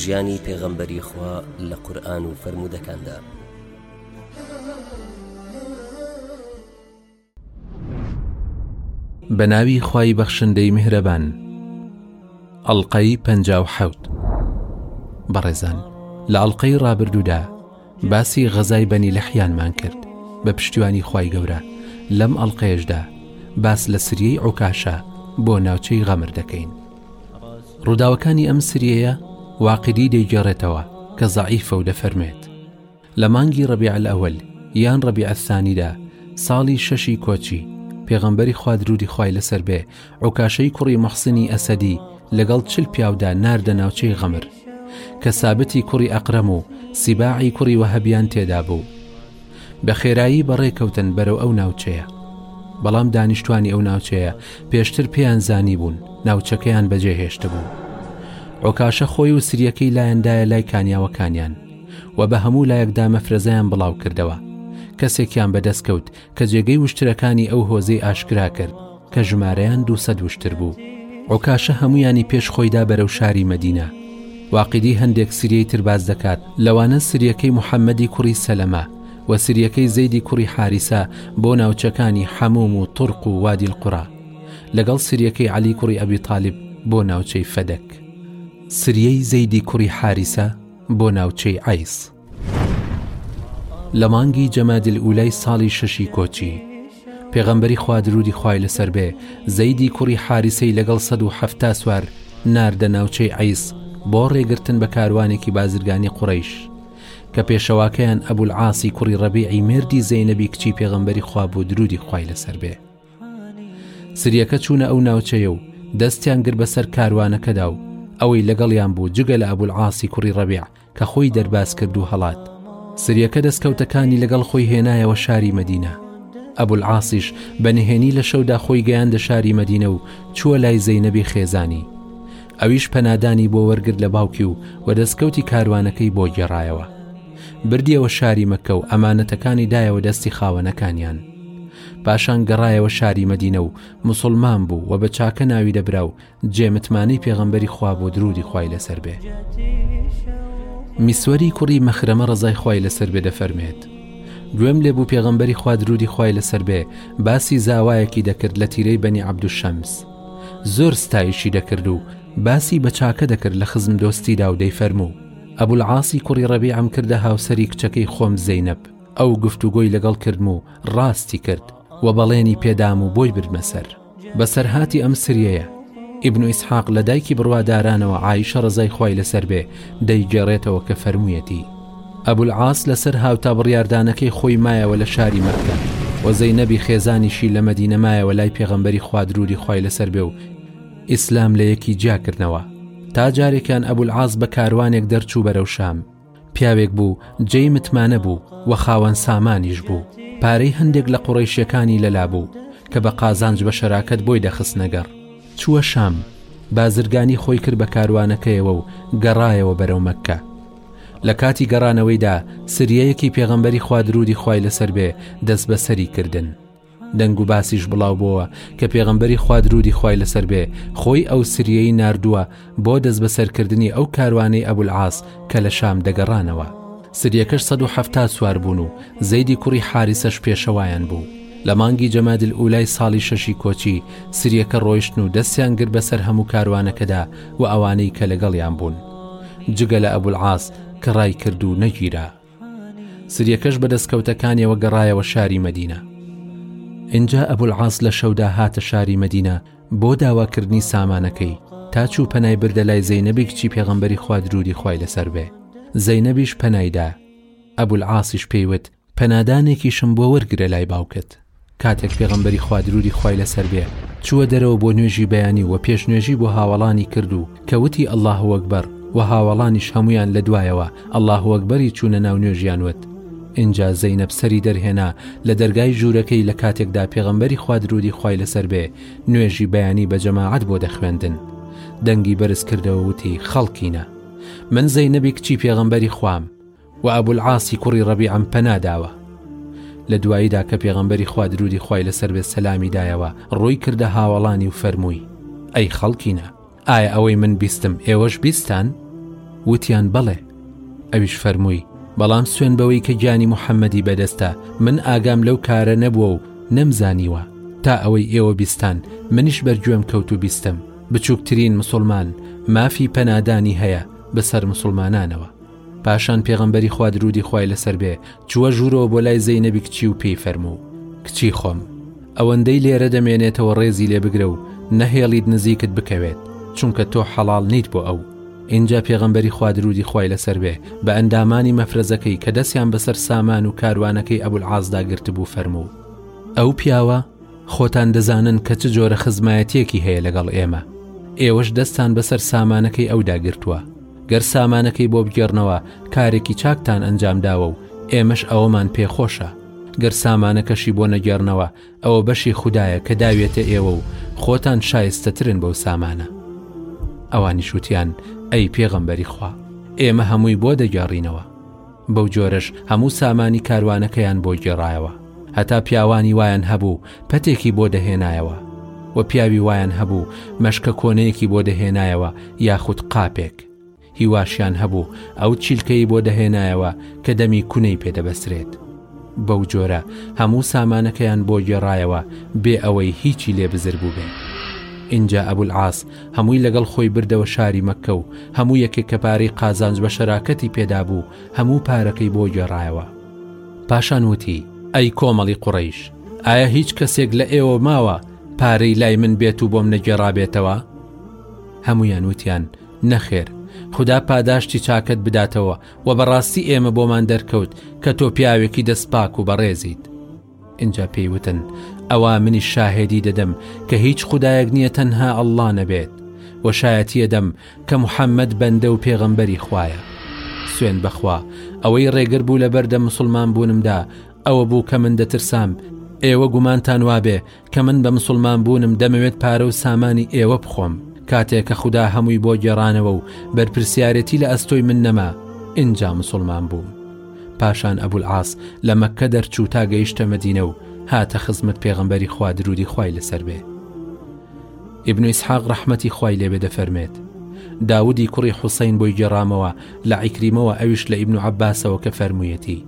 ژیانی پێغەمبەری خوا لە قورئان و فەرموودەکاندا. بە ناوی خوای بەخشندەی میهرەبان ئەڵلقەی پ حوت بەڕێزان لە ئەڵلقەی ڕابردوودا باسی غەزای بەنی لەحیانمان کرد بە پشتیوانی خوای گەورە لەم ئەڵلقەیەشدا باس لە سریەی ئۆکاشە بۆ ناوچەی غەمر دەکەین ڕووداوەکانی ئەم سریەیە واقیدی دەیگێڕێتەوە کە زەعیفە و دەفەرمێت لە مانگی ڕەبیع الأول یان ڕەبیع الثانیدا ساڵی شەشی کۆچی پێغەمبەری خوا درودی خوای لەسەر بێ عکاشەی کوڕی محسنی ئەسەدی لەگەڵ چل پیاودا ناردە ناوچەی غەمر کە سابتی کوڕی ئەقرەم و سیباعی کوڕی وەهەبیان تێدا بوو بە خێرایی بەڕێ کەوتن بەرەو ئەو ناوچەیە بەڵام دانیشتوانی ئەو ناوچەیە پێشتر پێیان زانی بوون ناوچەکەیان بەجێ هێشت بوو ئۆکاشە خۆی و سریەکەی لایەندایە لای کانیاوەکانیان و بە هەموو لایەکدا مەفرەزەیان بڵاو کردەوە کەسێکیان بەدەست کەوت کە جێگەی وشترەکانی ئەو هۆزەی ئاشکرا کرد کە ژمارەیان دوو سەد وشتر بوو عکاشە هەمویانی پێش خۆیدا بەرەو شاری مەدینە واقیدی هەندێک سریەی تر باز دەکات لەوانە سریەکەی محەممەدی کوڕی سەلەمە و سریەکەی زەیدی کوڕی حاریسە بۆ ناوچەکانی حەموم و تورق و وادیل قڕا لەگەڵ سریەکەی علی کوڕی ئەبی تاالب بۆ ناوچەی فەدەک سریەی زەیدی کوڕی حاریسە بۆ ناوچەی ئایس لە مانگی جەمادیل ئولای ساڵی شەشی کۆچی پێغەمبەری خوا درودی خوای لەسەر بێ زەیدی کوڕی حارسەی لەگەڵ ١٧٠ سوار ناردە ناوچەی عیس بۆ ڕێگرتن بە کاروانێکی بازرگانی قوڕەیش کە پێشەواکەیان ئەبول عاسی کوڕی ڕەبیعی مێردی زەینەبی کچی پێغەمبەری خوا بوو درودی خوای لەسەر بێ سریەکە چوونە ئەو ناوچەیە و دەستیان گر بەسەر کاروانەکەدا و ئەوەی لەگەڵیان بوو جگە لە ئەبول عاسی کوڕی ڕەبیع کە خۆی دەرباز کرد و هەڵات. سریەکە دەستکەوتەکانی لەگەڵ خۆی هێنایەوە شاری مەدینە. ئەبولعاسیش بە نهێنی لە شەودا خۆی گەیاندە شاری مەدینە و چووە لای زەینەبی خێزانی. ئەویش پەنادانی بۆ وەرگرت لە باوکی و و دەستکەوتی کاروانەکەی بۆ گێڕایەوە. بردیەوە شاری مەکە و ئەمانەتەکانی دایەوە دەستی خاوەنەکانیان. پاشان گەڕایەوە شاری مەدینە و مسلمان بوو و بە چاکە ناوی دەبرا و جێ متمانەی پێغەمبەری خوا بوو درودی خوای لەسەر بێ میسوەری کوڕی مەخرەمە ڕزای خوای لەسەر بێ دەفەرمێت گوێم لێ بوو پێغەمبەری خوا درودی خوای لەسەر بێ باسی زاوایەکی دەکرد لە تیرەی بەنی عەبدوشەمس زۆر ستایشی دەکرد و باسی بە چاکە دەکرد لە خزم دۆستی دا و دەی فەرموو ئەبول عاسی کوڕی ڕەبی ئەم کردە هاوسەری کچەکەی خۆم زەینەب ئەو گفتوگۆی لەگەڵ کردم و ڕاستی کرد و بەڵێنی پێدام و بۆی بردمە سەر بەسەرهاتی ئەم سریەیە، ئیبن ئیسحاق لە دایکی بڕوادارانەوە عائیشە ڕەزای خوای لەسەر بێ دەیگێڕێتەوە کە فەرموویەتی، ئەبول عاس لەسەر هاوتا بڕیاردانەکەی خۆی مایەوە لە شاری مەککە و زەینەبی خێزانیشی لە مەدینە مایەوە لای پێغەمبەری خوا دروودی خوای لەسەر بێ و ئیسلام لە یەکی جیا کردنەوە تا جارێکیان ئەبول عاس بە کاروانێک دەرچوو بەرەو شام. پیاوێک بوو جێی متمانە بوو و خاوەن سامانیش بوو پارەی هەندێک لە قوڕیشیەکانی لەلا بوو کە بە قازانج بە شەراکەت بۆی دەخستنەگەڕ چووە شام بازرگانی خۆی کرد بە کاروانەکەیەوە و گەڕایەوە بەرەو مەکە لە کاتی گەڕانەوەیدا سریەیەکی پێغەمبەری خوادرودی خوای لەسەر بێ دەست بەسەری کردن دەنگ و باسیش بڵاو بۆوە کە پێغەمبەری خوا درودی خوای لەسەر بێ خۆی ئەو سریەی ناردووە بۆ دەست بەسەرکردنی ئەو کاروانەی ئەبولعاس کە لە شام دەگەڕانەوە سریەکەش سەد و حەفتا سوار بوون و زەیدی کوڕی حاریسەش پێشەوایان بوو لە مانگی جەمادی ئولای ساڵی شەشی کۆچی سریەکە ڕۆیشتن و دەستیان گرت بەسەر هەموو کاروانەکەدا و ئەوانەی کە لەگەڵیان بوون جگە لە ئەبولعاس کە ڕای کرد و نەگیرا سریەکەش بە دەستکەوتەکانیەوە گەڕایەوە شاری مەدینە ئینجا ئەبولعاس لە شەودا هاتە شاری مەدینە بۆ داواکردنی سامانەکەی تاچوو پەنای بردە لای زەینەبی کچی پێغەمبەری خوا درودی خوای لەسەر بێ زەینەبیش پەنایدا ئەبول عاسیش پێیوت پەنادانێکیشم بۆ وەرگرە لای باوکت کاتێک پێغەمبەری خوا دروودی خوای لەسەر بێ چووە دەرەوە بۆ نوێژی بەیانی و پێش نوێژی بۆ هاوەڵانی کرد و کەوتی اللە هو اکبر و هاوەڵانیش هەموویان لە دوایەوە اللە هو اکبری چوونە ناو نوێژیان وت ئینجا زەینەب سەری دەرهێنا لە دەرگای ژوورەکەی لە کاتێکدا پێغەمبەری خوا دروودی خوای لەسەر بێ نوێژی بەیانی بە جەماعەت بۆ دەخوێندن دەنگی بەرز کردەوە وتی خەڵکینە من زەینەبی کچی پێغەمبەری خوام وە ئەبو العاسی کوڕی ڕەبیعەم پەنا داوە. لە دواییدا کە پێغەمبەری خوا درودی خوای لەسەر بێت سەلامی دایەوە ڕووی کردە هاوەڵانی و فەرمووی، ئەی خەڵکینە! ئایا ئەوەی من بیستم ئێوەش بیستتان؟ وتیان، بەڵێ. ئەویش فەرمووی، بەڵام سوێن بەوەی کە گیانی محەممەدی بەدەستە من ئاگام لەو کارە نەبووە و نەمزانیوە تا ئەوەی ئێوە بیستتان منیش بەر گوێم کەوت و بیستم. بچووکترین مسوڵمان مافی پەنادانی هەیە بەسەر مسوڵمانانەوە. پاشان پێغەمبەری خوا درودی خوای لەسەر بێ چووە ژوورەوە بۆ لای زەینەبی کچی و پێی فەرموو کچی خۆم ئەوەندەی لێرە دەمێنێتەوە ڕێزی لێ بگرە و نەهێڵیت نزیکت بکەوێت چونکە تۆ حەڵال نیت بۆ ئەو ئینجا پێغەمبەری خوا درودی خوای لەسەر بێ بە ئەندامانی مەفرەزەکەی کە دەستیان بەسەر سامان و کاروانەکەی ئەبول عازدا گرتبوو فەرموو ئەو پیاوە خۆتان دەزانن کە چ جۆرە خزمایەتیەکی هەیە لەگەڵ ئێمە ئێوەش دەستان بەسەر سامانەکەی ئەودا گرتووە گەر سامانەکەی بۆ بگێڕنەوە کارێکی چاکتان ئەنجام داوە و ئێمەش ئەوەمان پێ خۆشە، گەر سامانەکەشی بۆ نەگێڕنەوە ئەوە بەشی خودایە کە داویەتە ئێوە و خۆتان شایستەترن بەو سامانە. ئەوانیش وتیان، ئەی پێغەمبەری خوا! ئێمە هەمووی بۆ دەگێڕینەوە. بەو جۆرەش هەموو سامانی کاروانەکەیان بۆ گێڕایەوە، هەتا پیاوانی وایان هەبوو پەتێکی بۆ دەهێنایەوە و پیاوی وایان هەبوو مەشکە کۆنەیەکی بۆ دەهێنایەوە یاخود قاپێک، هی واشیان هەبوو ئەو چیلکەی بۆ دەهێنایەوە کە دەمی کونەی پێ دەبەسترێت. بەو جۆرە هەموو سامانەکەیان بۆ گێڕایەوە بێ ئەوەی هیچی لێ بزر بووبێت. ئینجا ئەبولعاس هەمووی لەگەڵ خۆی بردەوە شاری مەککە و هەموو یەکێک کە پارەی قازانج بە شەراکەتی پێدابوو هەموو پارەکەی بۆ گێڕایەوە پاشان وتی ئەی کۆمەڵی قوڕەیش ئایا هیچ کەسێک لە ئێوە ماوە پارەی لای من بێت و بۆم نەگێڕابێتەوە هەمویان وتیان نەخێر خدا پاداشتی چاکەت بداتەوە و بەڕاستی ئێمە بۆمان دەرکەوت کە تۆ پیاوێکی دەستپاک و بەڕێزیت ئینجا پێی وتن، ئەوا منیش شاهێدی دەدەم کە هیچ خودایەک نییە تەنها اللە نەبێت، وە شایەتی ئەدەم کە محمد بەندە و پێغەمبەری خوایە. سوێند بەخوا ئەوەی ڕێگر بوو لەبەردەم مسوڵمان بوونمدا ئەوە بوو کە من دەترسام ئێوە گومانتان وابێ کە من بە مسوڵمان بوونم دەمەوێت پارە و سامانی ئێوە بخۆم کاتێک کە خودا هەمووی بۆ گێڕانەوە و بەرپرسیارەتی لە ئەستۆی من نەما ئینجا مسوڵمان بووم پاشان ئەبول عاس لە مەکە دەرچوو تا گەیشتە مەدینە و هاتە خزمەت پێغمبەری خوا درودی خوای لەسەر بێ ئبن ئیسحاق ڕەحمەتی خوای لێبێ دەفەرمێت داودی کوڕی حوسین بۆی گێڕامەوە لە عیکریمەوە ئەویش لە ئیبن و عباسەوە کە فەرموویەتی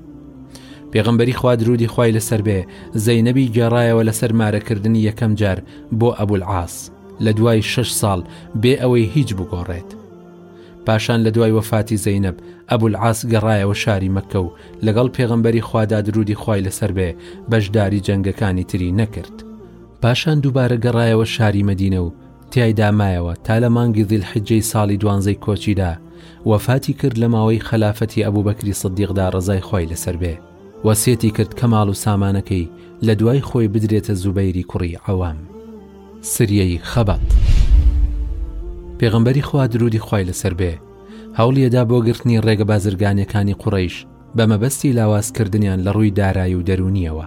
پێغمبەری خوا درودی خوای لەسەر بێ زەینەبی گێڕایەوە لەسەر مارەکردنی یەکەم جار بۆ ئەبول عاس لە دوای شش ساڵ بێ ئەوەی هیچ بگۆڕێت پاشان لە دوای وەفاتی زەینب ئەبول عاس گەڕایەوە شاری مەکە و لەگەڵ پێغمبەری خوادا درودی خوای لەسەر بێ بەشداری جەنگەکانی تری نەکرد پاشان دووبارە گەڕایەوە شاری مەدینە و تیایدا مایەوە تا لە مانگی زیلحیجەی ساڵی دوانزەی کۆچیدا وەفاتی کرد لە ماوەی خەلافەتی ئەبوبەکری سدیقدا ڕەزای خوای لەسەر بێ وەسیەتی کرد کە ماڵ و سامانەکەی لە دوای خۆی بدرێتە زوبەیری کوڕی عەوام سریەی خەبەت پێغەمبەری خوا درودی خوای لەسەر بێ هەوڵیەدا بۆ گرتنی ڕێگە بازرگانیەکانی قوڕەیش بە مەبەستی لاوازکردنیان لە ڕووی دارایی و دەروونیەوە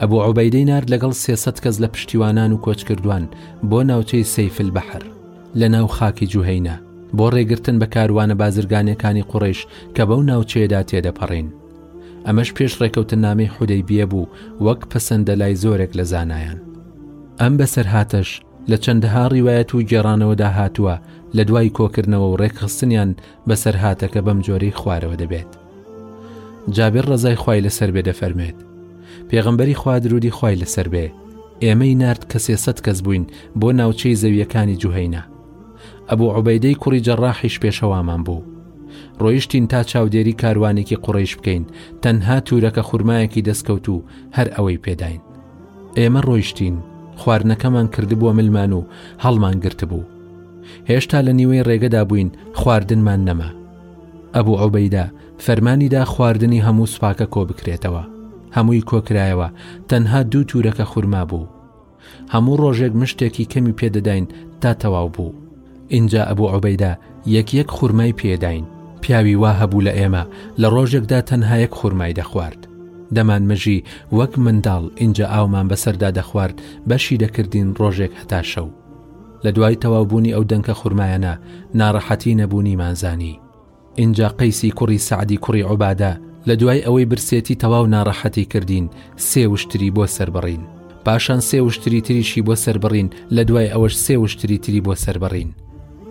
ئەبوو عوبەیدەی نرد لەگەڵ سێسەد کەس لە پشتیوانان و کۆچکردوان بۆ ناوچەی سەیفل بەحر لە ناو خاکی جوهینە بۆ ڕێگرتن بە کاروانە بازرگانەکانی قوڕیش کە بەو ناوچەیەدا تێدەپەڕین ئەمەش پێش ڕێکەوتن نامی حودەی بیە بوو وەک پەسەندە لای زۆرێک لە زانایان ئەم بەسەرهاتەش لە چەندەها ڕیواەت و گێڕانەوەدا هاتووە لە دوای کۆکردنەوە و ڕێکخستنیان بەسەرهاتەکە بەم جۆرەی خوارەوە دەبێت جابر ڕزای خوای لەسەر بێ دەفەرمێت پێغەمبەری خوا درودی خوای لەسەر بێ ئێمەی نرد کە سێسەد کەس بووین بۆ ناوچەی زەویەکانی جوهینە ئەبوو عوبەیدەی کوڕی جەڕاحیش پێشەوامان بوو ڕۆیشتین تا چاودێری کاروانێکی قوڕیش بکەین تەنها تورەکە خورمایەکی دەستکەوت و هەر ئەوەی پێداین ئێمە ڕۆیشتین خواردنەکەمان کردبووە ملمان و هەڵمان گرتبوو هێشتا لە نیوەی ڕێگەدا بووین خواردنمان نەما ئەبوو عوبەیدا فەرمانیدا خواردنی هەموو سوپاکە کۆ بکرێتەوە هەمووی کۆکرایەوە تەنها دوو تورەکە خورما بوو هەموو ڕۆژێک مشتێکی کەمی پێدەداین تا تەواو بوو اینجا ئەبوو عوبەیدا یەک یەک خورمای پێداین پیاوی وا هەبوو لە ئێمە لە ڕۆژێکدا تەنها یەک خورمای دەخوارد دەمان مژی وەک منداڵ اینجا ئاومان بەسەردا دەخوارد بەشی دەکردین ڕۆژێک هەتا شەو لە دوای تەواو بوونی ئەو دەنکە خورمایانە ناڕەحەتی نەبوونیمان زانی. ئینجا قەیسی کوڕی سەعدی کوڕی عوبادە لە دوای ئەوەی برسێتی تەواو ناڕەحەتی کردین سێ وشتری بۆ سەر بڕین. پاشان سێ وشتری تریشی بۆ سەر بڕین لە دوای ئەوەش سێ وشتری تری بۆ سەر بڕین.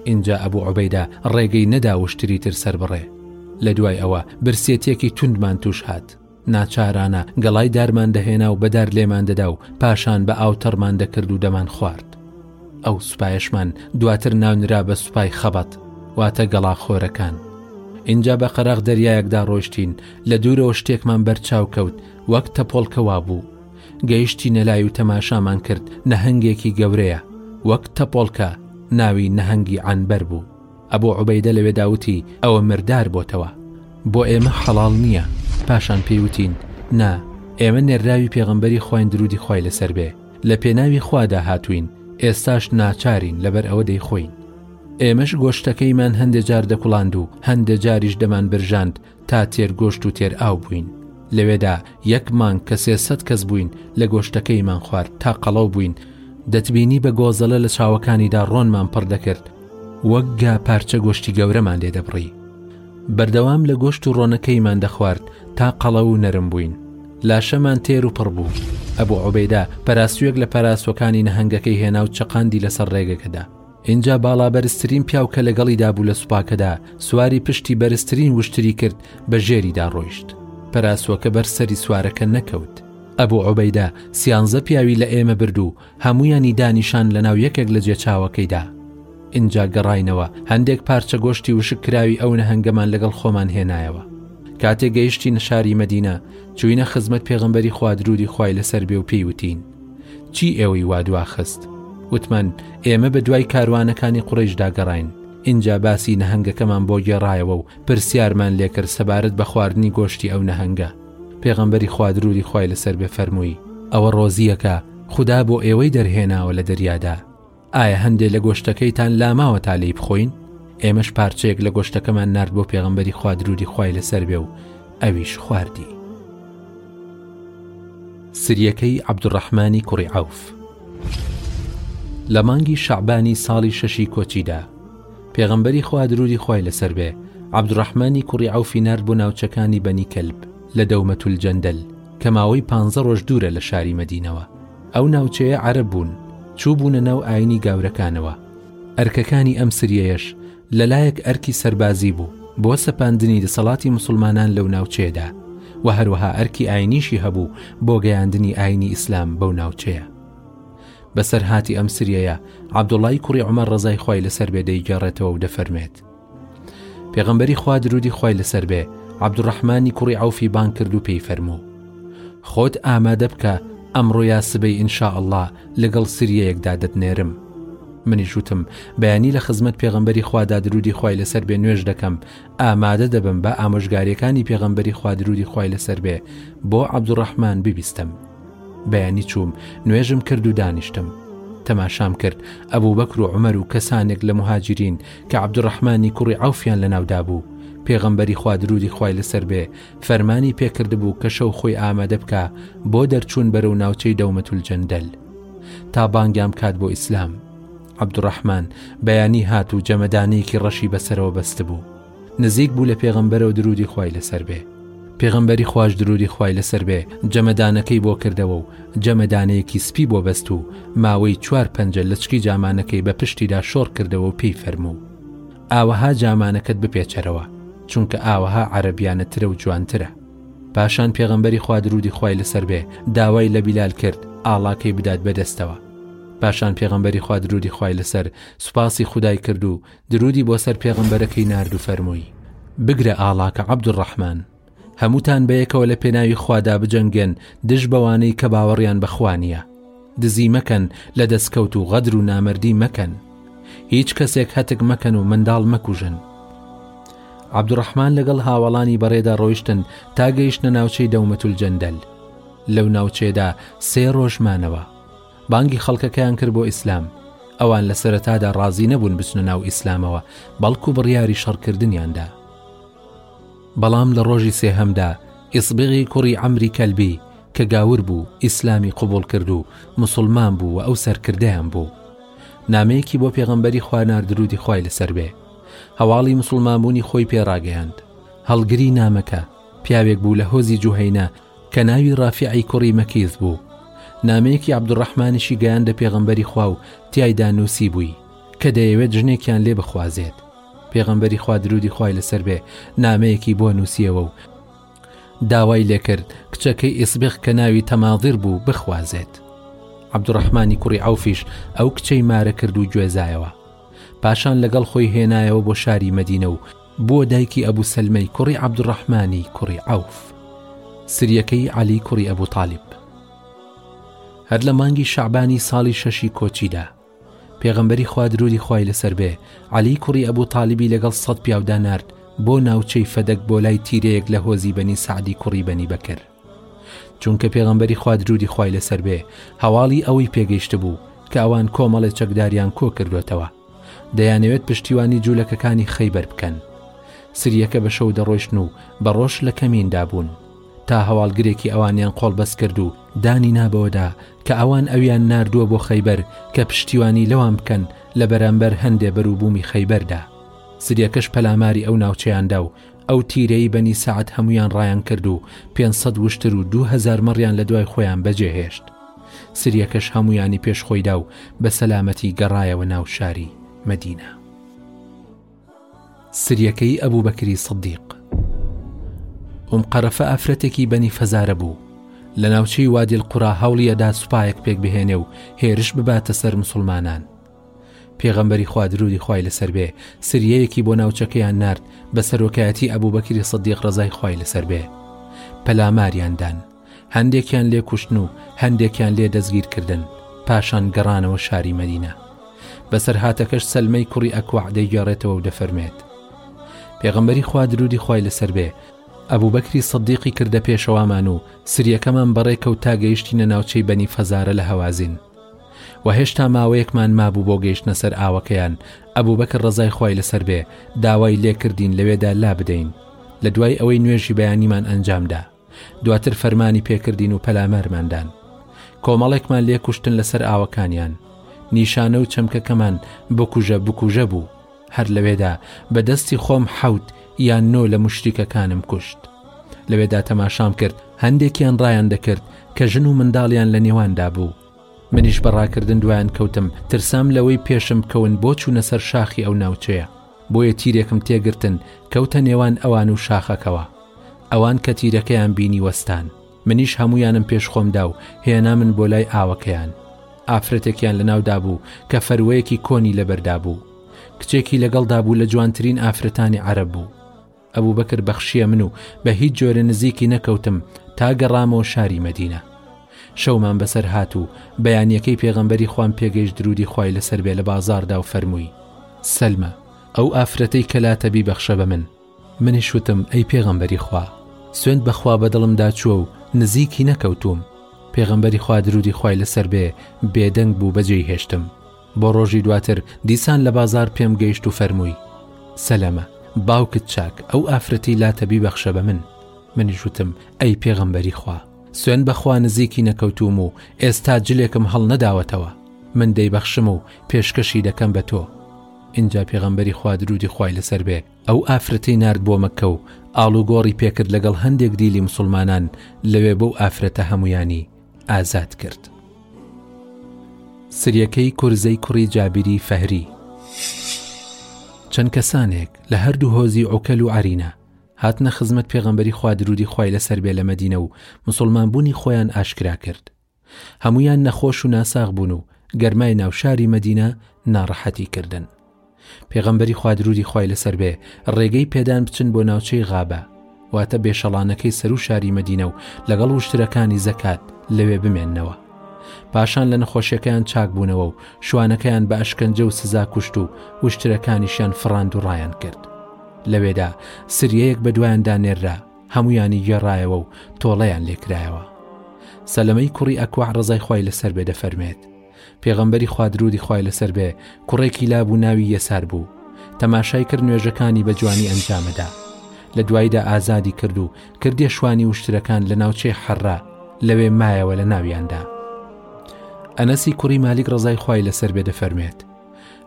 ئینجا ئەبوو عوبەیدە ڕێگەی نەدا وشتری تر سەر بڕێ. لە دوای ئەوە برسێتیەکی توندمان تووش هات. ناچارانە گەڵای دارمان دەهێنا و بە دار لێمان دەدا و پاشان بە ئاو تەڕمان دەکرد و دەمانخوارد. ئەو سوپایەشمان دواتر ناونرا بە سوپای خەبەت، واتە گەڵاخۆرەکان. ئینجا بە قەراغ دەریایەکدا ڕۆیشتین، لە دوورەوە شتێکمان بەر چاو کەوت، وەک تەپۆڵکە وا بوو. گەیشتینە لای و تەماشامان کرد، نەهەنگێکی گەورەیە، وەک تەپۆڵکە، ناوی نەهەنگی عەنبەر بوو. ئەبو عوبەیدە لەوێدا وتی، ئەوە مردار بۆتەوە، بۆ ئێمە حەڵاڵ نییە، پاشان پێی وتین، نا، ئێمە نێرراوی پێغەمبەری خواین درودی خوای لەسەر بێ، لە پێناوی خوادا هاتووین، ئێستاش ناچارین لەبەر ئەوە دەیخۆین. ئێمەش گۆشتەکەیمان هەندێ جار دەکوڵاند و هەندێ جاریش دەمانبرژاند تا تێر گۆشت و تێر ئاو بووین، لەوێدا یەک مانگ کە سێ سەد کەس بووین لە گۆشتەکەیمان خوارد تا قەڵەو بووین، دەتبینی بە گۆزەلە لە چاوەکانیدا ڕۆنمان پڕ دەکرد، وەک گا پارچە گۆشتی گەورەمان لێ دەبڕی. بەردەوام لە گۆشت و ڕۆنەکەیمان دەخوارد تا قەڵەو و نەرم بووین. لاشەمان تێر و پڕ بوو. ئەبوو عوبەیدە پەراسوویەک لە پەراسووەکانی نەهەنگەکەی هێنا و چەقاندی لەسەر ڕێگەکەدا. ئینجا باڵا بەرزترین پیاو کە لەگەڵیدا بوو لە سوپاکەدا سواری پشتی بەرزترین وشتری کرد بە ژێریدا ڕۆیشت پەراسوەکە بەر سەری سوارەکە نەکەوت ئەبوو عوبەیدا سیانزە پیاوی لە ئێمە برد و هەمویانی دانیشان لە ناو یەکێک لە جێ چاوەکەیدا ئینجا گەڕینەوە هەندێک پارچە گۆشتی وشک کراوی ئەو نەهنگەمان لەگەڵ خۆمان هێنایەوە کاتێ گەیشتی نشاری مەدینە چوینە خزمەت پێغمبەری خوادرودی خوای لەسەر بێ و پێی وتین چی ئێوەی وا دواخست؟ وتمان، ئێمە بە دوای کاروانەکانی قوڕەیشدا گەڕاین، ئینجا باسی نەهەنگەکەمان بۆ گێڕایەوە و پرسیارمان لێ کرد سەبارەت بە خواردنی گۆشتی ئەو نەهەنگە، پێغەمبەری خوا دروودی خوای لەسەر بێ فەرمووی، ئەوە ڕۆزییەکە خودا بۆ ئێوەی دەرهێناوە لە دەریادا. ئایا هەندێ لە گۆشتەکەیتان لاماوە تا لێی بخۆین؟ ئێمەش پارچەیەک لە گۆشتەکەمان نرد بۆ پێغمبەری خوادرودی خوای لەسەر بێ و ئەویش خواردی. سریەکەی عەبدوڕەحمانی کوڕی عوف لە مانگی شەعبانی ساڵی شەشی کۆچیدا پێغمبەری خوادرودی خوای لەسەر بێ عەبدوڕەحمانی کوڕی عوفی نرد بۆ ناوچەکانی بەنی کەلب لە دەومەتول جەندەل کە ماوەی پ ڕۆژ دوورە لە شاری مەدینەوە ئەو ناوچەیە عەرەب بوون، چووبوونە ناو ئایینی گاورەکانەوە. ئەرکەکانی ئەم سریەیەش لە لایەک ئەرکی سەربازی بوو بۆ سەپاندنی دەسەڵاتی موسڵمانان لەو ناوچەیەدا و هەروەها ئەرکی ئایینیشی هەبوو بۆ گەیاندنی ئایینی ئیسلام بەو ناوچەیە. بەسەرهاتی ئەم سریەیە عەبدوڵڵای کوڕی عومەر ڕەزای خوای لەسەر بێ دەیگێڕێتەوە و دەفەرمێت، پێغەمبەری خوا درودی خوای لەسەر بێ عەبدوڕەحمانی کوڕی عەوفی بانگ کرد و پێی فەرموو خۆت ئامادە بکە ئەمڕۆ یا سبەی ئینشا ئەلله لەگەڵ سریەیەکدا دەتنێرم منیش وتم بەیانی لە خزمەت پێغەمبەری خوادا درودی خوای لەسەر بێ نوێژ دەکەم ئامادە دەبم بە ئامۆژگاریەکانی پێغەمبەری خوا درودی خوای لەسەر بێ بۆ عەبدوڕەحمان ببیستم بەیانی چووم نوێژم کرد و دانیشتم تەماشام کرد ئەبوو بەکر و عمەر و کەسانێک لە مهاجرین کە عەبدولڕەحمانی کوڕی عەوفیان لەناو دابوو، پێغەمبەری خوا دروودی خوای لەسەر بێ فەرمانی پێ کردبوو کە شەو خۆی ئامادە بکا بۆ دەرچوون بەرەو ناوچەی دەومەتولجەندەل تا بانگیان بکات بۆ ئیسلام. عەبدولڕەحمان بەیانی هات و جەمەدانێکی ڕەشی بەسەرەوە بەستبوو. نزیک بوو لە پێغەمبەرەوە دروودی خوای لەسەر بێ. پێغەمبەری خواش درودی خوای لەسەر بێ جەمەدانەکەی بۆ کردەوە و جەمەدانەیەکی سپی بۆ بەست و ماوەی چوار پەنجە لەچکی جامانەکەی بە پشتیدا شۆڕ کردەوە و پێی فەرموو ئاوەها جامانەکەت بپێچەرەوە چونکە ئاوەها عەرەبیانە ترە و جوانترە پاشان پێغەمبەری خوا درودی خوای لەسەر بێ داوای لە بیلال کرد ئاڵاکەی بدات بەدەستەوە پاشان پێغەمبەری خوا درودی خوای لەسەر سوپاسی خودای کرد و درودی بۆ سەر پێغەمبەرەکەی نارد و فەرمووی، بگرە ئاڵاکە عەبدولڕەحمان، هەمووتان بەیەکەوە لە پێناوی خوادا بجەنگێن دژ بەوانەی کە باوەڕیان بە خوا نییە، دزی مەکەن لە دەسکەوت و غەدر و نامەردی مەکەن، هیچ کەسێک هەتک مەکەن و منداڵ مەکوژن. عەبدوڕەحمان لەگەڵ هاوەڵانی بەڕێدا ڕۆیشتن تا گەیشتنە ناوچەی دەومەتولجەندەل، لەو ناوچەیەدا سێ ڕۆژ مانەوە. بانگی خەڵکەکەیان کرد بۆ ئیسلام، ئەوان لە سەرەتادا ڕازی نەبوون بچنە ناو ئیسلامەوە، بەڵکو بڕیاری شەڕکردنیان دا. بەڵام لە ڕۆژی سێهەمدا ئیسبغی کوڕی عەمری کەلبی کە گاور بوو ئیسلامی قبوڵ کرد و موسڵمان بوو و ئەو سەرکردەیان بوو. نامەیەکی بۆ پێغەمبەری خوا نارد درودی خوای لەسەر بێ. هەواڵی موسڵمانبوونی خۆی پێ ڕاگەیاند. هەڵگری نامەکە، پیاوێک بوو لە هۆزی جوهەینە کە ناوی ڕافیعی کوڕی مەکیس بوو، نامەیەکی عەبدولڕەحمانیشی گەیاندە پێغەمبەری خوا و تیایدا نووسیبووی، کە دەیەوێت ژنێکیان لێ بخوازێت. پێغەمبەری خوا دروودی خوای لەسەر بێ نامەیەکی بۆ نووسیەوە و داوای لێ کرد کچەکەی ئیسبغ کە ناوی تەماضر بوو بخوازێت. عەبدولڕەحمانی کوڕی عەوفیش ئەو کچەی مارە کرد و گوێزایەوە. پاشان لەگەڵ خۆی هێنایەوە بۆ شاری مەدینە و بووە دایکی ئەبو سەلمەی کوڕی عەبدولڕەحمانی کوڕی عەوف سریەکەی عەلی کوڕی ئەبو تالیب هەر لە مانگی شەعبانی ساڵی شەشی کۆچیدا پێغەمبەری خوا درودی خوای لەسەر بێ عەلی کوڕی ئەبوو تاالبی لەگەڵ سەد پیاودا نرد بۆ ناوچەی فەدەک بۆ لای تیرەیەک لە هۆزی بەنی سعدی کوڕی بەنی بەکرد چونکە پێغەمبەری خوا درودی خوای لەسەر بێ هەواڵی ئەوەی پێگەیشت بوو کە ئەوان کۆمەڵی چەکداریان کۆ کردوێتەوە دەیانەوێت پشتیوانی جوولەکەکانی خەیبەر بکەن سریەکە بە شەو دەڕۆیشتن و بە ڕۆژ لە کەمیندا بوون تا هەواڵگرێکی ئەوانیان قۆڵبەست کرد و دانی نابەوەدا کە ئەوان ئەویان نردووە بۆ خەیبەر کە پشتیوانی لەوان بکەن لە بەرامبەر هەندێ بەروبوومی خەیبەردا سریەکەش پەلاماری ئەو ناوچەیاندا و ئەو تیرەی بەنی سەعد هەموویان ڕایان کرد و پێنج سەد وشتر و دوو هەزار مەڕیان لە دوای خۆیان بەجێهێشت سریەکەش هەموویانی پێش خۆیدا و بە سەلامەتی گەڕایەوە ناو شاری مەدینە سریەکەی ئەبوو بەکری سەدیق ئوم قەرەفە ئافرەتێکی بەنی فەزارە بوو لە ناوچەی وادیل قورا هەوڵیەدا سوپایەک پێک بهێنێ و هێرش بباتە سەر مسلمانان پێغەمبەری خوا درودی خوای لەسەر بێ سریەیەکی بۆ ناوچەکەیان نارد بە سەرۆکایەتی ئەبوبەکری سدیق ڕەزای خوای لەسەر بێ پەلاماریان دان هەندێکیان لێ کوشتن و هەندێکیان لێ دەستگیر کردن پاشان گەڕانەوە شاری مەدینە بەسەر هاتەکەش سلمەی کوڕی ئەکوع دەیگەڕێتەوە و دەفەرمێت پێغەمبەری خوا درودی خوای لەسەر بێ ئەبوو بەکری سەدیقی کردە پێشەوامان و سریەکەمان بەڕێکەوت تا گەیشتینە ناوچەی بەنی فەزارە لە هەوازین وە هێشتا ماوەیەکمان مابوو بۆ گەیشتنە سەر ئاوەکەیان، ئەبوبەکر ڕەزای خوای لەسەر بێ داوای لێ کردین لەوێدا لابدەین، لە دوای ئەوەی نوێژی بەیانیمان ئەنجام دا دواتر فەرمانی پێ کردین و پەلامارمان دان کۆمەڵێکمان لێ کوشتن لەسەر ئاوەکانیان نیشانە و چەمکەکەمان بکوژە بکوژە بوو هەر لەوێدا بە دەستی خۆم حەوت یان نۆ لە مشتیکەکانم کوشت لەوێدا تەماشام کرد هەندێکیان ڕایان دەکرد کە ژن و منداڵیان لە نێواندا بوو منیش بە ڕاکردن دوایان کەوتم، ترسام لەوەی پێشم بکەون بۆ چوونە سەر شاخی ئەو ناوچەیە، بۆیە تیرێکم تێ گرتن، کەوتە نێوان ئەوان و شاخەکەوە. ئەوان کە تیرەکەیان بینی وەستان. منیش هەموویانم پێش خۆم دا و هێنامن بۆ لای ئاوەکەیان. ئافرەتێکیان لە ناودا بوو کە فەروەیەکی کۆنی لەبەردا بوو. کچێکی لەگەڵدا بوو لە جوانترین ئافرەتانی عەرەب بوو. ئەبوبەکر بەخشییە من و بە هیچ جۆرێ نزیکی نەکەوتم تا گەڕامەوە شاری مەدینە. شەومان بەسەر هات و بەیانییەکەی پێغەمبەری خوام پێگەیشت دروودی خوای لەسەر بێ لە بازاڕدا و فەرمووی، سەلمە، ئەو ئافرەتەی کەلاتە بیبەخشە بە من. منیش وتم، ئەی پێغەمبەری خوا، سوێند بە خوا بە دڵمدا چووە و نزیکی نەکەوتووم. پێغەمبەری خوا دروودی خوای لەسەر بێ بێدەنگ بوو بەجێی هێشتم. بۆ ڕۆژی دواتر دیسان لە بازار پێم گەیشت و فەرمووی سەلەمە باوکت چاک ئەو ئافرەتی لاتە بیبەخشە بە من منیش وتم ئەی پێغەمبەری خوا سوێن بەخوا نزیکی نەکەوتوم و ئێستا جلێکم هەڵ نەداوەتەوە من دەیبەخشم و پێشکەشی دەکەم بە تۆ اینجا پێغەمبەری خوا درودی خوای لەسەر بێ ئەو ئافرەتی نرد بۆ مەکە و ئاڵوگۆڕی پێکرد لەگەڵ هەندێک دیلی مسلمانان لەوێ بەو ئافرەتە هەمویانی ئازاد کرد سریەکەی کورزەی کوڕی جابیری فەهری چەند کەسانێک لە هەردوو هۆزی ئۆکەل و عرینە هاتنە خزمەت پێغەمبەری خوا درودی خوای لەسەر بێ لە مەدینە و مسلمان بوونی خۆیان ئاشکرا کرد هەمویان نەخۆش و ناساغ بوون و گەرمای ناوشاری مەدینە ناڕەحەتی کردن پێغەمبەری خوا دروودی خوای لەسەر بێ ڕێگەی پێدان بچن بۆ ناوچەی غابە واتە بێشەڵانەکەی سەروو شاری مەدینە و لەگەڵ وشترەکانی زەکات لەوێ بمێننەوە پاشان لە نەخۆشیەکەیان چاک بوونەوە و شوانەکەیان بە ئەشکەنجە و سزا کوشت و وشترەکانیشیان فڕاند و ڕایان کرد لەوێدا سریەیەک بە دوایاندا نێررا هەمویانی گێڕایەوە و تۆڵەیان لێکرایەوە سەلمەی کوڕی ئەکوع ڕزای خی لەسەر بێ دەفەرمێت پێغەمبەری خوا درودی خوای لەسەر بێ کوڕێکی لابوو ناوی یەسار بوو تەماشای کرد نوێژەکانی بە جوانی ئەنجامەدا لە دوایدا ئازادی کرد و کردێ شوانی وشترەکان لە ناوچەی حەڕە لەوێ مایەوە لە ناویاندا ئەنەسی کوڕی مالیک ڕزای خوای لەسەر بێ دەفەرمێت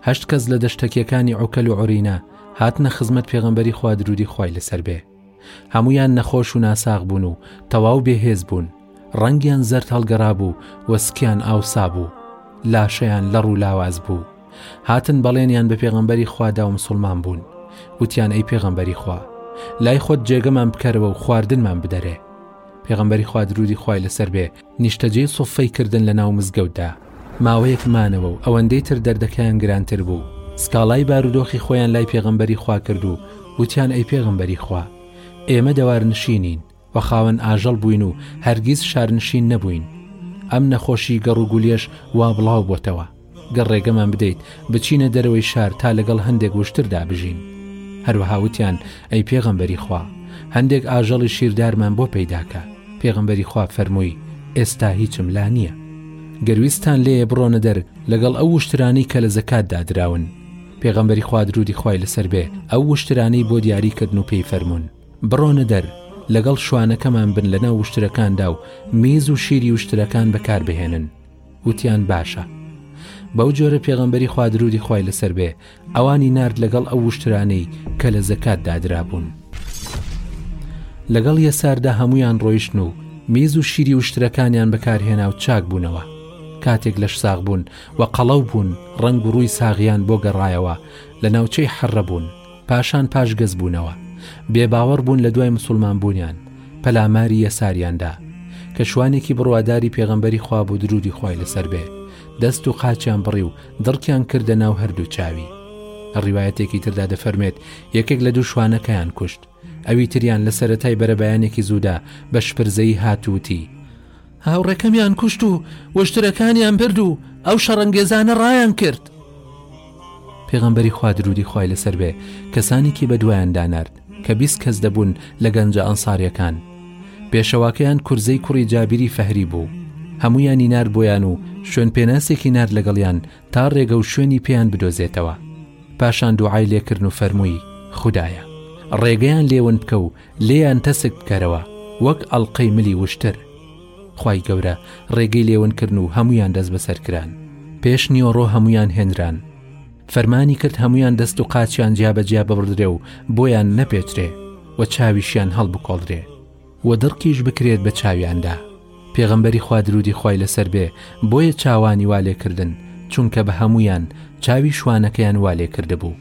هەشت کەس لە دەشتەکیەکانی ئۆکەل و عۆرینە هاتنە خزمەت پێغەمبەری خوا درودی خوای لەسەر بێ هەموویان نەخۆش و ناساغ بوون و تەواو بێ هێز بوون، ڕەنگیان زەرد هەڵگەڕابوو و سکیان ئاوسا بوو، لاشەیان لەڕ و لاواز بوو، هاتن بەڵێنیان بە پێغەمبەری خوا دا و مسوڵمان بوون، وتیان ئەی پێغەمبەری خوا لای خۆت جێگەمان بکەرەوە و خواردنمان بدەرێ، پێغەمبەری خوا درودی خوای لەسەر بێ، نیشتەجێی سوففەی کردن لە ناو مزگەوتدا ماوەیەک مانەوە و ئەوەندەی تر دەردەکەیان گرانتر بوو، سکاڵای بارودۆخی خۆیان لای پێغەمبەری خوا کرد و وتیان ئەی پێغەمبەری خوا ئێمە دەوارنشینین و خاوەن ئاژەڵ بووین و هەرگیز شارنشین نەبووین، ئەم نەخۆشی گەڕوگولیەش وا بڵاو بۆتەوە. گەر ڕێگەمان بدەیت بچینە دەرەوەی شار تا لەگەڵ هەندێک وشتردا بژین هەروەها وتیان ئەی پێغەمبەری خوا هەندێک ئاژەڵی شیردارمان بۆ پەیداکە پێغەمبەری خوا فەرمووی ئێستا هیچم لا نییە گەرویستان لێیە بڕۆنە دەر لەگەڵ ئەو وشترانی کە لە زەکات دادراون پێغەمبەری خوا درودی خوای لەسەر بێ ئەو وشترانی بۆ دیاری کردن و پێی فەرمونون بڕۆنە دەر لەگەڵ شوانەکەمان بن لە ناو وشترەکاندا و میز و شیری وشترەکان بەکاربهێنن وتیان باشە بەو جۆرە پێغەمبەری خوا درودی خوای لەسەر بێ ئەوانی نرد لەگەڵ ئەو وشترانەی کە لە زەکات دادرابوون لەگەڵ یەساردا هەمویان ڕۆیشتن و میز و شیری وشترەکانیان بەکارهێنا و چاک بوونەوە کاتێک لەش ساغ بوون و قەڵەو بوون ڕنگ و ڕووی ساغیان بۆ گەڕایەوە لە ناوچەی حەڕەبوون پاشان پاش گەز بوونەوە بێ باوەڕ بوون لە دوای مسوڵمان بوونیان پەلاماری یەساریان دا کە شوانێکی بڕواداری پێغەمبەری خوا بوو درودی خوای لەسەر بێ دەست و قاچیان بڕی و دڕکیان کردە ناو هەردوو چاوی لە ڕیواەتێکی تردا دەفەرمێت یەکێک لە دوو شوانەکەیان کوشت ئەوی تریان لە سەتای بەرەبەیانێکی زوودا بە شپرزەی هاتووتی هاوڕێکەمیان کوشت و وشترەکانیان برد و ئەو شەڕەنگێزانە ڕایان کرد پێغەمبەری خوا درودی خوای لەسەر بێ کەسانێکی بە دوایان دانارد کە بیست کەس دەبوون لە گەنجە ئەنساریەکان پێشەواکەیان کورزەی کوڕی جابیری فەهری بوو هەمویانی نار بۆیان و شوێن پێناسێکی نار لەگەڵیان تا ڕێگە و شوێنی پێیان بدۆزێتەوە پاشان دوعای لێکردن و فەرمووی خوددایە ڕێگەیان لێون بکە و لێیان تەسک بکەرەوە وەک ئەڵقەی ملی وشتر خوای گەورە ڕێگەی لێون کردن و هەمویان دەست بەسەر کران پێش نیۆڕۆ هەمویان هێنران فەرمانی کرد هەمویان دەست و قاچیان جیابەجیا ببڕدرێ و بۆیان نەپێچرێ و چاویشیان هەڵبکۆڵرێ و دڕکیش بکرێت بە چاویاندا پێغەمبەری خوا درودی خوای لەسەر بێ بۆیە چاوانی والێکردن چونکە بە هەمویان چاوی شوانەکەیان والێ کردبوو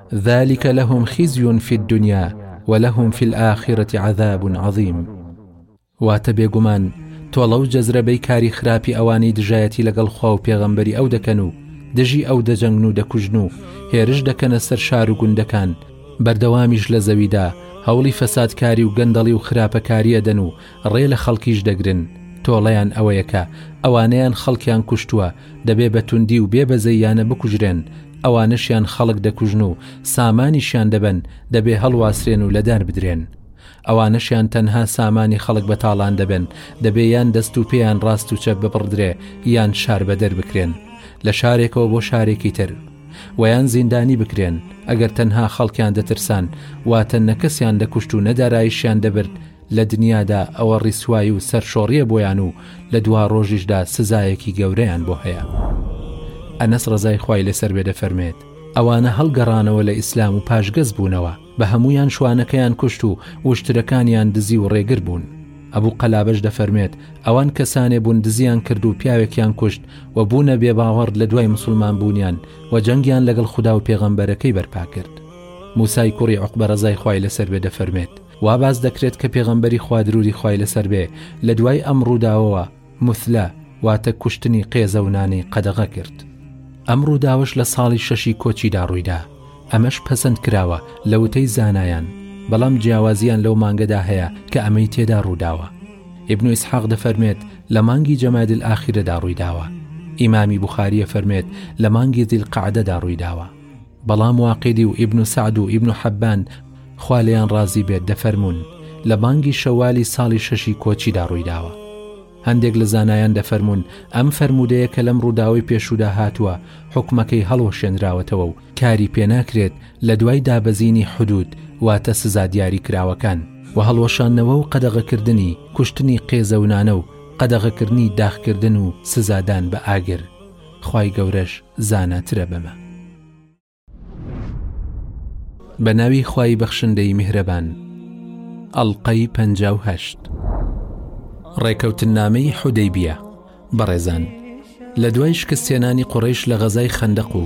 ذلک لهم خزی فی الدنیا ولهم فی الآخرة عذاب عظیم واتە بێگومان تۆڵە و جەزرەبەی کاری خراپی ئەوانەی دژایەتی لەگەڵ خوا و پێغەمبەری ئەو دەکەن و دژی ئەو دەجەنگن و دەکوژن و هێرش دەکەنە سەر شار و گوندەکان بەردەوامیش لە زەویدا هەوڵی فەسادکاری و گەندەڵی و خراپەکاریە دەن و ڕێ لە خەڵکیش دەگرن، تۆڵەیان ئەوەیە کە ئەوانەیان خەڵکیان کوشتووە، دەبێ بە توندی و بێ بەزەییانە بکوژرێن، ئەوانەشیان خەڵک دەکوژن و سامانیشیان دەبەن، دەبێ هەڵواسرێن و لەدار بدرێن. ئەوانەشیان تەنها سامانی خەڵک بە تاڵان دەبەن، دەبێ یان دەست و پێیان ڕاست و چەپ ببڕدرێ، یان شاربەدەر بکرێن لە شارێکەوە بۆ شارێکی تر. وەیان زیندانی بکرێن، ئەگەر تەنها خەڵکیان دەترسان، واتە نە کەسیان دەکوشت و نە داراییشیان دەبرد، لە دنیادا ئەوە ڕیسوایی و سەرشۆڕیە بۆیان و لە دواڕۆژیشدا سزایەکی گەورەیان بۆ هەیە. ئەنەس ڕەزای خوای لەسەر بێ دەفەرمێت، ئەوانە هەڵگەڕانەوە لە ئیسلام و پاشگەز بوونەوە، بە هەموویان شوانەکەیان کوشت و وشترەکانیان دزی و ڕێگر بوون. ئەبو قەلابەش دەفەرمێت، ئەوان کەسانێ بوون دزیان کرد و پیاوێکیان کوشت و بوونە بێ باوەڕ لە دوای موسڵمان بوونیان و جەنگیان لەگەڵ خودا و پێغەمبەرەکەی بەرپا کرد. موسای کوڕی عوقبە ڕەزای خوای لەسەر بێ دەفەرمێت، وا باس دەکرێت کە پێغەمبەری خوا دروودی خوای لەسەر بێ لە دوای ئەم ڕووداوەوە موثلە واتە کوشتنی قێزەونانەی قەدەغە کرد. ئەم ڕووداوەش لە ساڵی شەشی کۆچیدا ڕوویدا، ئەمەش پەسەند کراوە لە وتەی زانایان، بەڵام جیاوازییان لەو مانگەدا هەیە کە ئەمەی تێدا ڕووداوە. ئیبن ئیسحاق دەفەرمێت لە مانگی جەمادی ئاخیرەدا ڕوویداوە. ئیمامی بوخاری ئەفەرمێت لە مانگی ذی القعدەدا ڕوویداوە. بەڵام واقیدی و ئیبن سەعد و ئیبن حەبان خوا لێیان ڕازی بێت دەفەرموون لە مانگی شەوالی ساڵی شەشی کۆچیدا ڕوویداوە هەندێک لە زانایان دەفەرمونون ئەم فرەرمودەیە کە لەم ڕووداوی پێشودا هاتووە حکومەکەی هەڵوەشێنراوەتەوە و کاری پێناکرێت لە دوای دابەزینی حدود واتە سزا دیاری کراوەکان و هەڵوەشانەوە و قەدەغەکردنی کوشتنی قێزەونانە و قەدەغەکردنی داخکردن و سزادان بە ئاگر خی گەورەش زانا ترە بەمە. بە ناوی خوای بەخشندەی میهرەبان ئەڵقەی پەنجا و هەشت ڕێکەوتنامەی حودەیبیە بەڕێزان لە دوای شکستێنانی قڕیش لە غەزای خەندەق و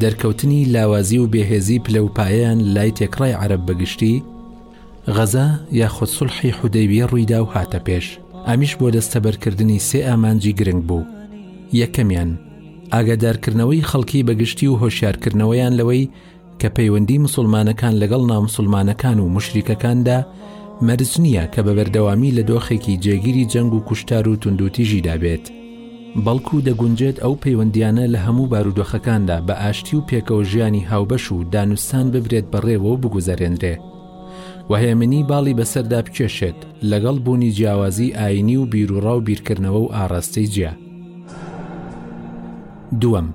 دەرکەوتنی لاوازی و بێهێزی پلە و پایەیان لای تێکڕای عرب بەگشتی غەزا یاخود سلحی حودەیبیە ڕوویدا و هاتە پێش ئەمیش بۆ دەستەبەرکردنی سێ ئامانجی گرنگ بوو یەکەمیان ئاگادارکردنەوەی خەڵکی بەگشتی و هۆشیارکردنەوەیان لەوەی کە پەیوەندی مسلمانەکان لەگەڵ نامسلمانەکان و مشریکەکاندا مەرج نییە کە بە بەردەوامی لە دۆخێکی جێگیری جەنگ و کوشتار و توندوتیژیدا بێت بەڵکو دەگونجێت ئەو پەیوەندیانە لە هەموو بارودۆخەکاندا بە ئاشتی و پێکەوە ژیانی هاوبەش و دانوستان ببرێت بەڕێوە و بگوزەرێنرێ و هێمنی باڵی بەسەردا بکێشێت لەگەڵ بوونی جیاوازی ئاینی و بیروڕا و بیرکردنەوە و ئاڕاستەی جیا. دووەم،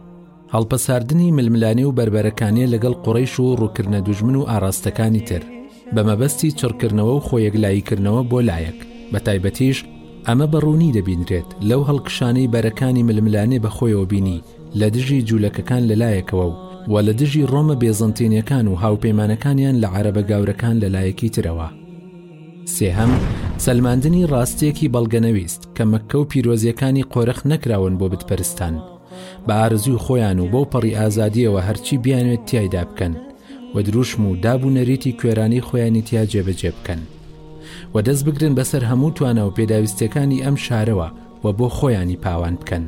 هەڵپەساردنی ململانێ و بەربەرەکانێ لەگەڵ قوڕەیش و ڕووکردنە دوژمن و ئاراستەکانی تر، بە مەبەستی چڕکردنەوە و خۆیەکلاییکردنەوە بۆ لایەک، بە تایبەتیش ئەمە بە ڕوونی دەبینرێت لەو هەڵکشانەی بەرەکانی ململانێ بە خۆیەوە بینی لە دژی جوولەکەکان لە لایەکەوە و و لە دژی ڕۆمە بێزەنتینیەکان و هاوپەیمانەکانیان لە عەرەبە گاورەکان لە لایەکی ترەوە. سێهەم، سەلماندنی ڕاستیەکی بەڵگەنەویست کە مەککە و پیرۆزیەکانی قۆرخ نەکراون بۆ بت پەرستان بە ئارەزووی خۆیان و بەو پەڕی ئازادیەوە هەرچی بیانوێت تیایدا بکەن و دروشم و داب و نەریتی کوێرانەی خۆیانی تیا جێبەجێ بکەن و دەست بگرن بەسەر هەموو توانا و پێداویستیەکانی ئەم شارەوە و بۆ خۆیانی پاوان بکەن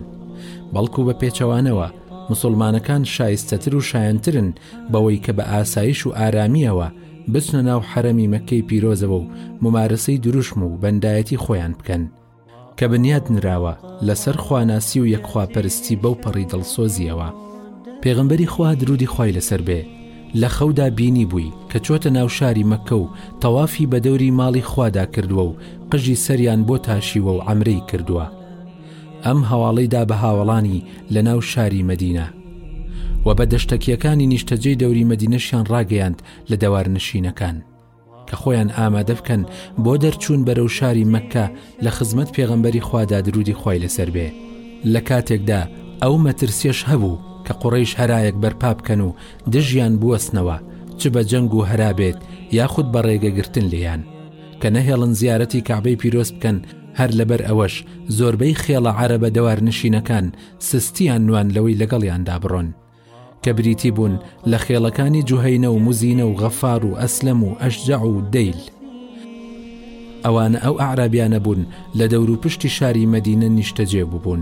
بەڵکو بە پێچەوانەوە مسلمانەکان شایستەتر و شایەنترن بەوەی کە بە ئاسایش و ئارامیەوە بچنە ناو حەرەمی مەککەی پیرۆزەوە و ممارەسەی دروشم و بەندایەتی خۆیان بکەن کە بنیات نراوە لەسەر خواناسی و یەکخواپەرستی بەو پەڕی دڵسۆزیەوە پێغمبەری خوا درودی خوای لەسەر بێ لە خەودا بینی بووی کە چۆتە ناو شاری مەکە و تەوافی بە دەوری ماڵی خوادا کردووە و قژی سەریان بۆ تاشیوە و عەمرەی کردووە ئەم هەواڵەی دا بە هاوەڵانی لە ناو شاری مەدینە و بە دەشتەکیەکانی نیشتەجێی دەوری مەدینەشیان ڕاگەیاند لە دەوار نشینەکان کە خۆیان ئامادە بکەن بۆ دەرچوون بەرەو شاری مەکە لە خزمەت پێغەمبەری خوادا درودی خۆی لەسەر بێ لە کاتێکدا ئەو مەترسیەش هەبوو کە قوڕیش هەرایەک بەرپا بکەن و دژیان بوەستنەوە چ بە جەنگ و هەرابێت یاخود بە ڕێگەگرتن لێیان کە نەهێڵن زیارەتی کابەی پیرۆز بکەن هەر لەبەر ئەوەش زۆربەی خێڵە عەرەبە دەوارنشینەکان سستیان نوان لەوەی لەگەڵیاندا بڕۆن، کە بریتی بوون لە خێڵەکانی جوهەینە و موزینە و غەفار و ئەسلەم و ئەشجەع و دەیل. ئەوانە ئەو ئەعرابیانە بوون لە دەوروپشتی شاری مەدینە نیشتەجێ ببوون.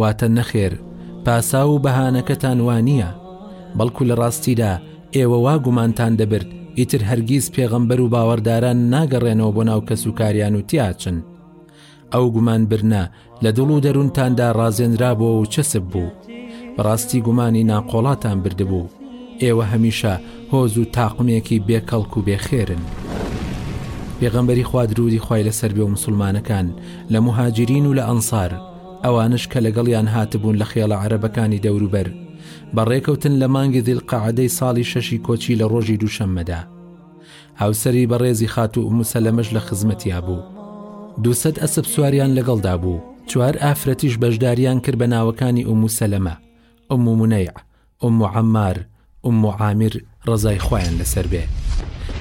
واتە، نەخێر پاساو و بەهانەکەتان وا نییە، بەڵکو لە ڕاستیدا ئێوە وا گومانتان دەبرد ئیتر هەرگیز پێغەمبەر و باوەڕداران ناگەڕێنەوە بۆ ناو کەسوکاریان و تیاچن. ئەو گومان برنە لە دڵ و دەروونتاندا ڕازێنرابووە و چەسپ بوو. بەڕاستی گومانی ناقۆڵاتان بردبوو. ئێوە هەمیشە هۆز و تاقمێکی بێ کەڵک و بێ خێرن. پێغەمبەری خوا دروودی خوای لەسەر بێ و مسوڵمانەکان لە موهاجیرین و لە ئەنسار، ئەوانەش کە لەگەڵیان هاتبوون لە خێڵە عەرەبەکانی دەوروبەر، بەڕێکەوتن لە مانگی زیلقەعەدەی ساڵی شەشی کۆچی لە ڕۆژی دووشەممەدا. هاوسەری بەڕێزی خاتوو ئوممو سەلەمەش لە خزمەتیا بوو. دوو سەد ئەسپ سواریان لەگەڵدا بوو، چوار ئافرەتیش بەشداریان کرد بە ناوەکانی ئوممو سەلەمە، ئوممو مونەیع، ئومو عەمار، ئومو عامر، ڕەزای خوایان لەسەر بێ.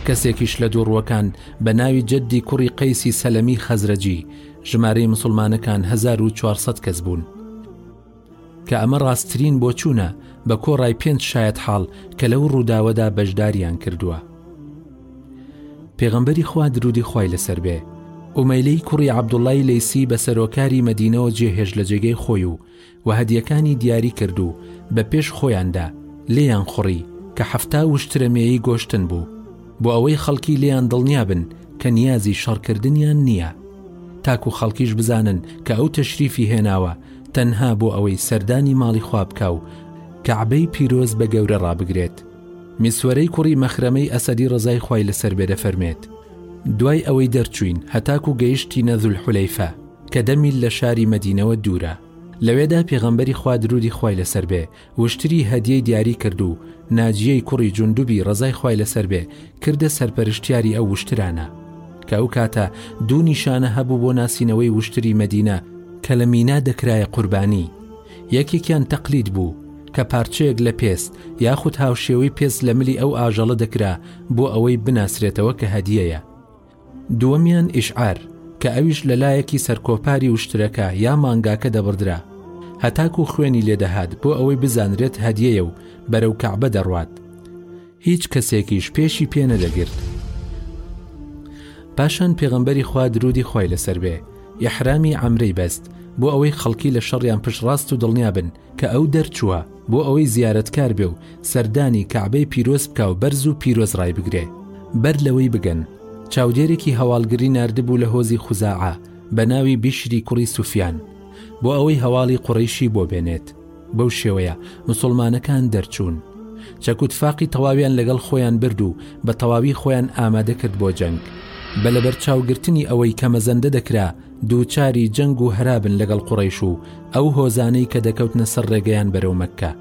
کەسێکیش لە دووڕوەکان بە ناوی جەدی کوڕی قەیسی سەلەمی خەزرەجی، ژمارەی موسڵمانەکان هەزار و چوار سەد کەس بوون. کە ئەمە ڕاستترین بۆچوونە، بە کۆڕای پێنج شایەتحاڵ کە لەو ڕووداوەدا بەشداریان کردووە. پێغەمبەری خوا درودی خوای لەسەر بێ، ئومەیلەی کوڕی عەبدوڵڵای لەیسی بە سەرۆکاری مەدینەوە جێهێشت لە جێگەی خۆی و، و هەدیەکانی دیاری کرد و بە پێش خۆیاندا لێیان خوڕی کە حەفتا وشترەمێیی گۆشتن بوو بۆ ئەوەی خەڵکی لێیان دڵنیا بن کە نیازی شەڕکردنیان نییە تاکو خەڵکیش بزانن کە ئەو تەشریفی هێناوە تەنها بۆ ئەوەی سەردانی ماڵی خوا بکا و کەعبەی پیرۆز بە گەورە ڕابگرێت میسوەرەی کوڕی مەخرەمەی ئەسەدی ڕزای خوای لەسەر بێ دەفەرمێت دوای ئەوەی دەرچوین هەتاکو گەیشتینە زولحولەیفە کە دە میل لە شاری مەدینەوە دوورە، لەوێدا پێغەمبەری خوا درودی خوای لەسەر بێ وشتری هەدیەی دیاری کرد و ناجیەی کوڕی جوندوبی ڕەزای خوای لەسەر بێ کردە سەرپەرشتیاری ئەو وشترانە کە ئەو کاتە دوو نیشانە هەبوو بۆ ناسینەوەی وشتری مەدینە کە لە مینا دەکرایە قوربانی یەکێکیان تەقلید بوو کە پارچەیەک لە پێست یاخود هاوشێوەی پێست لە ملی ئەو ئاژەڵە دەکرا بۆ ئەوەی بناسرێتەوە کە هەدیەیە دووەمیان ئیشعار کە ئەویش لە لایەکی سەرکۆپاری وشترەکە یا مانگاکە دەبڕدرا هەتاک و خوێنی لێدەهات بۆ ئەوەی بزانرێت هەدیەیە و بەرەو کەعبە دەڕوات هیچ کەسێکیش پێشی پێ نەدەگرت پاشان پێغەمبەری خوا درودی خۆی لەسەر بێ یحرامی ئەمرەی بەست بۆ ئەوەی خەڵکی لە شەڕیان پشت ڕاست و دڵنیابن کە ئەو دەرچووە بۆ ئەوەی زیارەتکار بێ و سەردانی کەعبەی پیرۆز بکا و بەرز و پیرۆز ڕایبگرێ بەر لەوەی بگەن، چاودێرێکی هەواڵگری ناردبوو لە هۆزی خوزاعە بە ناوی بیشری کوڕی سوفیان بۆ ئەوەی هەواڵی قوڕەیشی بۆ بێنێت. بەو شێوەیە موسوڵمانەکان دەرچوون. چەک و تفاقی تەواویان لەگەڵ خۆیان برد و بە تەواوی خۆیان ئامادە کرد بۆ جەنگ. بە لەبەرچاوگرتنی ئەوەی کە مەزەندە دەکرا، دووچاری جەنگ و هەرابن لەگەڵ قوڕەیش و ئەو هۆزانەی کە دەکەوتنە سەر ڕێگەیان بەرەو مەککە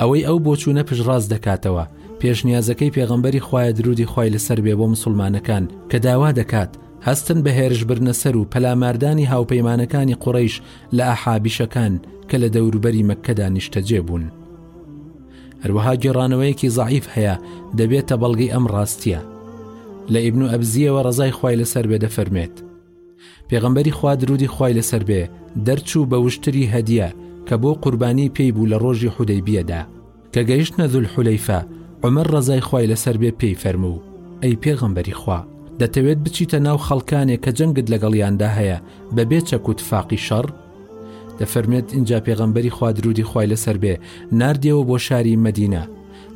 ئەوەی ئەو بۆچوونە پشڕاست دەکاتەوە پێشنیازەکەی پێغەمبەری خوایە درودی خی لەسەر بێ بۆ مسلمانەکان کە داوا دەکات هەستن بە هێرشبرنە سەر و پەلاماردانی هاوپەیمانەکانی قوڕیش لە ئەحابیشەکان کە لە دەوروبەری مەککەدا نیشتەجێ بوون. هەروەها گێڕانەوەیەکی زعیف هەیە دەبێتە بەڵگەی ئەم ڕاستیە لە ئیبن و ئەبزیەوە ڕزای خی لەسەر بێ دەفەرمێت پێغەمبەری خوا درودی خوای لەسەر بێ دەرچوو بە وشتری هەدیە کە بۆ قوربانی پێی بوو لە ڕۆژی حودەیبیەدا کە گەیشتە زولحولەیفە عومەر ڕەزای خوای لەسەر بێ پێی فەرموو ئەی پێغەمبەری خوا دەتەوێت بچیتە ناو خەڵکانێک کە جەنگت لەگەڵیاندا هەیە بە بێ چەک و تفاقی شەڕ دەفەرمێت ئینجا پێغەمبەری خوا درودی خوای لەسەر بێ نردیەوە بۆ شاری مەدینە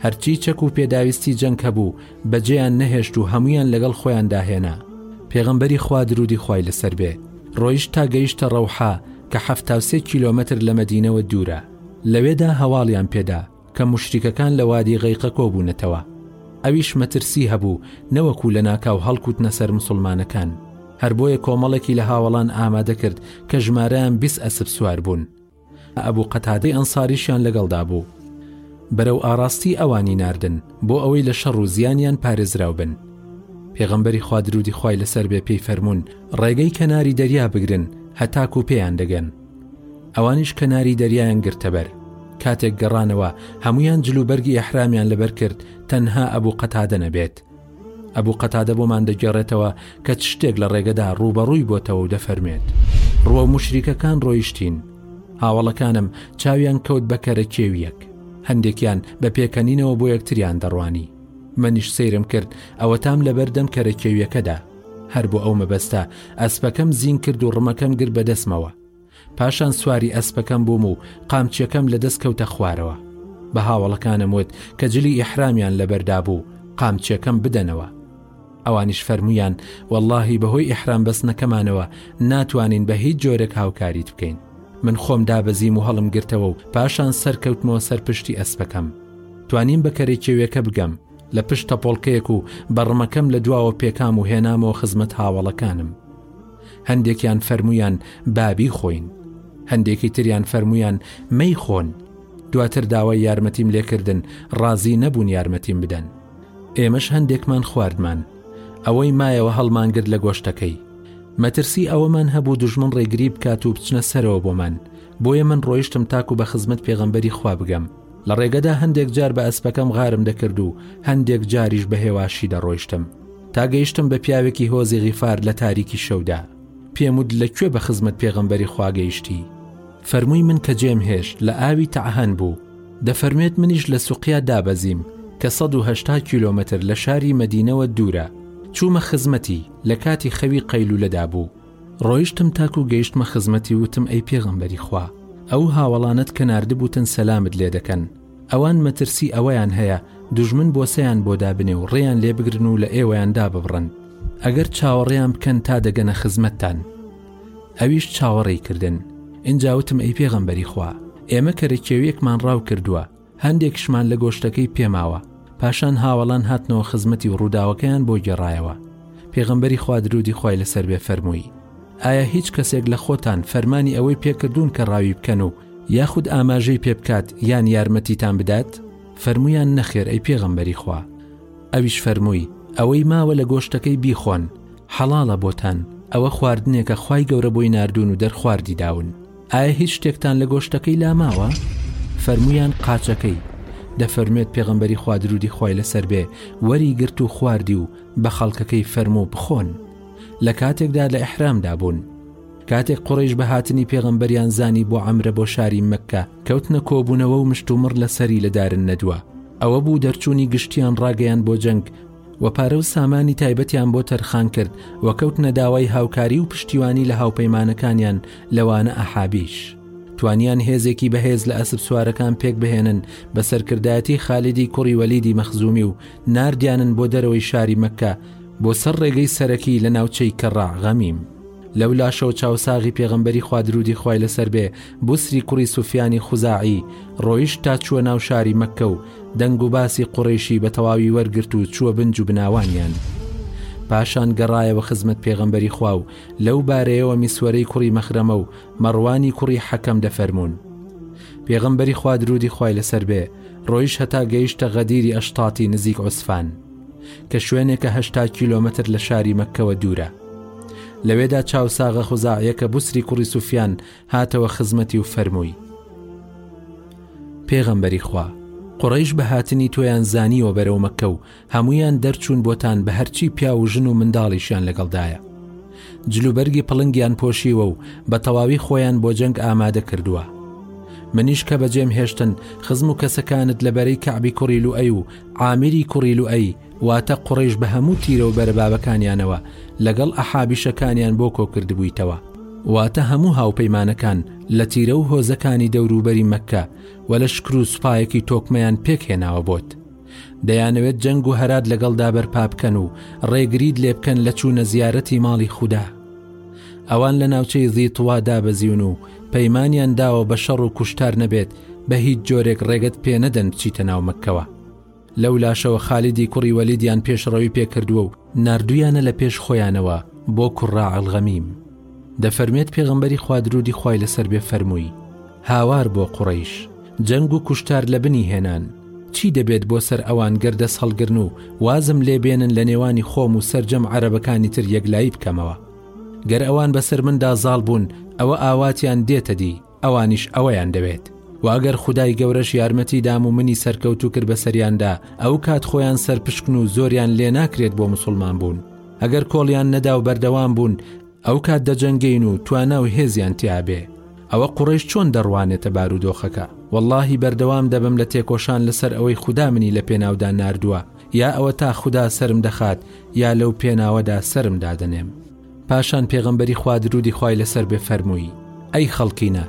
هەرچی چەک و پێداویستی جەنگ هەبوو بەجێیان نەهێشت و هەمویان لەگەڵ خۆیان داهێنا پێغەمبەری خوا درودی خوای لەسەر بێ ڕۆیشت تا گەیشتە ڕەوحا کە حەفتاوسێ کیلۆمەتر لە مەدینەوە دوورە لەوێدا هەواڵیان پێدا کە مشریکەکان لە وادی غەیقە کۆبوونەتەوە ئەویش مەترسی هەبوو نەوەکو لە ناکاو هەڵکوتنە سەر مسلمانەکان هەر بۆیە کۆمەڵێکی لە هاوەڵان ئامادە کرد کە ژمارەیان بیست ئەسپ سوار بوون ئەبو قەتادەی ئەنساریشیان لەگەڵدا بوو بەرەو ئاڕاستی ئەوانی ناردن بۆ ئەوەی لە شەڕ و زیانیان پارێزراو بن پێغەمبەری خوادرودی خی لەسەر بێ پێی فەرمونون ڕێگەی کەناری دەریا بگرن هەتاک و پێیان دەگەن ئەوانیش کەناری دەریایان گرتەبەر کاتێک گەڕانەوە هەمویان جلوبەرگی ئەحرامیان لەبەر کرد تەنها ئەبوو قەتادە نەبێت ئەبوو قەتادە بۆمان دەگێڕێتەوە کە چ شتێک لە ڕێگەدا ڕووبەڕووی بۆتەوە و دەفەرمێت ڕوە و مشریکەکان ڕۆیشتین هاوڵەکانم چاویان کەوت بە کەرە کێویەک هەندێکیان بە پێکەنینەوە بۆ یەکتریان دەڕوانی منیش سەیرم کرد ئەوە تام لەبەردەم کەرە کێویەکەدا هەر بۆ ئەو مەبەستە ئەسپەکەم زین کرد و ڕمەکەم گر بەدەستمەوە پاشان سواری ئەسپەکەم بووم و قامچیەکەم لە دەست کەوتە خوارەوە بە هاوڵەکانم وت کە جلی ئیحرامیان لەبەردا بوو قامچیەکەم بدەنەوە ئەوانیش فەرمویان واللهی بەهۆی ئیحرام بەستنەکەمانەوە ناتوانین بە هیچ جۆرێک هاوکاریت بکەین من خۆم دابەزیم و هەڵم گرتەوە و پاشان سەرکەوتمەوە سەر پشتی ئەسپەکەم توانیم بە کەرێکێوێکە بگەم لە پشت تەپۆڵکەیەک و بەڕمەکەم لە دواوە پێکام و هێنامەوە خزمەت هاوڵەکانم هەندێکیان فەرموویان بابی خۆین هەندێکی تریان فەرموویان مەی خۆن دواتر داوای یارمەتیم لێکردن ڕازی نەبوون یارمەتیم بدەن ئێمەش هەندێکمان خواردمان ئەوەی مایەوە هەڵمانگرد لە گۆشتەکەی مەترسی ئەوەمان هەبوو دژمن ڕێگری بکات و بچنە سەرەوە بۆمان بۆیە من ڕۆیشتم تاکو بە خزمەت پێغەمبەری خوا بگەم لە ڕێگەدا هەندێک جار بە ئەسپەکەم غارم دەکرد و هەندێک جاریش بە هێواشی دەڕۆیشتم تا گەیشتم بە پیاوێکی هۆزی غیفار لە تاریکی شەودا پێم وت لە کوێ بە خزمەت پێغەمبەری خواگەیشتی فەرمووی من کە جێم هێشت لە ئاوی تەعهەن بوو دەفەرمێت منیش لە سوقیا دابەزیم کە 1970 کیلۆمەتر لە شاری مەدینەوە دوورە چوومە خزمەتی لە کاتی خەوی قەیلولەدا بوو ڕۆیشتم تاکو گەیشتمە خزمەتی وتم ئەی پێغەمبەری خوا ئەو هاوەڵانت کە ناردبووتن سەلامت لێ دەکەن ئەوان مەترسی ئەوەیان هەیە دوژمن بۆسەیان بۆ دابنێ و ڕێیان لێ بگرن و لە ئێوەیان داببڕن ئەگەر چاوەڕێیان بکەن تا دەگەنە خزمەتتان ئەویش چاوەڕێی کردن ئینجاوتم ئەی پێغەمبەری خوا ئێمە کەرە کێویەکمان ڕاو کردووە هەندێکشمان لە گۆشتەکەی پێ ماوە. پاشان هاوەڵان هاتنەوە خزمەتی و ڕووداوەکەیان بۆ گێڕایەوە. پێغەمبەری خوا دروودی خوای لەسەر بێ فەرمووی، ئایا هیچ کەسێک لە خۆتان فەرمانی ئەوەی پێ کردوون کە ڕاوی بکەن و یاخود ئاماژەی پێ بکات یان یارمەتیتان بدات؟ فەرموویان نەخێر ئەی پێغەمبەری خوا. ئەویش فەرمووی، ئەوەی ماوە لە گۆشتەکەی بیخۆن. حەڵاڵە بۆتان. ئەوە خواردنێکە خوای گەورە بۆی ناردوون و دەرخواردی داون. ئایا هیچ شتێکتان لە گۆشتەکەی لا ماوە؟ فەرموویان قاچەکەی، دەفەرموێت پێغەمبەری خوا دروودی خوای لەسەر بێ وەری گرت و خواردی و بە خەڵکەکەی فەرموو بخۆن لە کاتێکدا لە ئیحرامدا بوون. کاتێک قوڕەیش بە هاتنی پێغەمبەریان زانی بۆ عەمرە بۆ شاری مەککە کەوتنە کۆبوونەوە و مشتومڕ لەسەری لە دارن نەدوا ئەوە بوو دەرچوونی گشتیان ڕاگەیاند بۆ جەنگ و پارە و سامانی تایبەتیان بۆ تەرخان کرد و کەوتنە داوای هاوکاری و پشتیوانی لە هاوپەیمانەکانیان لەوانە ئەحابیش. توانیان هێزێکی بەهێز لە ئەسپ سوارەکان پێک بهێنن بە سەرکردایەتی خالیدی کوڕی وەلیدی مەخزومی و ناردیانن بۆ دەرەوەی شاری مەککە بۆ سەر ڕێگەی سەرەکی لە ناوچەی کە ڕاغەمیم لەو لاشەوە چاوساغی پێغەمبەری خوادرودی خوای لەسەر بێ بوسری کوڕی سوفیانی خوزاعی ڕۆیشت تا چووە ناو شاری مەککە و دەنگ و باسی قوڕەیشی بە تەواوی وەرگرت و چووە بن جوبناوانیان پاشان گەڕایەوە خزمەت پێغەمبەری خوا و لەو بارەیەوە میسوەرەی کوڕی مەخرەمە و مەڕوانی کوڕی حەکەم دەفەرموون پێغەمبەری خوا درودی خوای لەسەر بێ ڕۆیش هەتا گەیشتە غەدیری ئەشتاتی نزیک عوسفان کە شوێنێکە هەشتا کیلۆمەتر لە شاری مەکەوە دوورە لەوێدا چاوساغە خوزاعیەکە بوسری کوڕی سوفیان هاتەوە خزمەتی و فەرمووی، پێغەمبەری خوا، قوڕەیش بە هاتنی تۆیان زانیوە بەرەو مەککە و هەموویان دەرچوون بۆتان بە هەرچی پیاو و ژن و منداڵیشیان لەگەڵدایە، جلوبەرگی پڵنگیان پۆشیوە و بە تەواوی خۆیان بۆ جەنگ ئامادە کردووە. منیش کە بەجێم هێشتن، خزم و کەسەکانت لە بەرەی کەعبی کوڕی لوئەی و عامیری کوڕی لوئەی، واتە قوڕەیش بە هەموو تیرە و بەرە بابەکانیانەوە لەگەڵ ئەحابیشەکانیان بۆ کۆ کردبوویتەوە، واتە هەموو هاوپەیمانەکان لە تیرە و هۆزەکانی دەوروبەری مەککە و لەشکر و سوپایەکی تۆکمەیان پێک هێناوە بۆت. دەیانەوێت جەنگ و هەرات لەگەڵدا بەرپا بکەن و ڕێگریت لێ بکەن لە چوونە زیارەتی ماڵی خودا. ئەوان لە ناوچەی زی طوا دابەزیون و پەیمانیان داوە بە شەڕ و کوشتار نەبێت بە هیچ جۆرێک ڕێگەت پێ نەدەن بچیتە ناو مەککەوە. لەو لاشەوە خالیدی کوڕی وەلیدیان پێشڕەوی پێ کردووە و ناردوویانە لە پێش خۆیانەوە بۆ کوڕە عەلغەمیم. دەفەرمێت پێغەمبەری خوا دروودی خوای لەسەر بێ فەرمووی، هاوار بۆ قوڕەیش، جەنگ و کوشتار لە بنی هێنان، چی دەبێت بۆ سەر ئەوان گەر دەست هەڵگرن و وازم لێ بێنن لە نێوانی خۆم و سەرجەم عەرەبەکانی تر یەکلایی بکەمەوە. گەر ئەوان بەسەر مندا زاڵ بوون ئەوە ئاواتیان دێتە دی. ئەوانیش ئەوەیان دەوێت وە ئەگەر خودای گەورەش یارمەتی دام و منی سەرکەوتوو کرد بەسەریاندا ئەو کات خۆیان سەرپشکن و زۆریان لێ ناکرێت بۆ مسلمان بوون ئەگەر کۆڵیان نەدا و بەردەوام بوون ئەو کات دەجەنگین و توانا و هێزیان تیاابێ ئەوە قوڕیش چۆن دەڕوانێتە بارودۆخەکە واللهی بەردەوام دەبم لە تێکۆشان لەسەر ئەوەی خودا منی لە پێناودا نردووە یا ئەوە تا خودا سرم دەخات یا لەو پێناوەدا سرم دادەنێم پاشان پێغەمبەری خوا درودی خوای لەسەر بێ فەرمووی ئەی خەڵکینە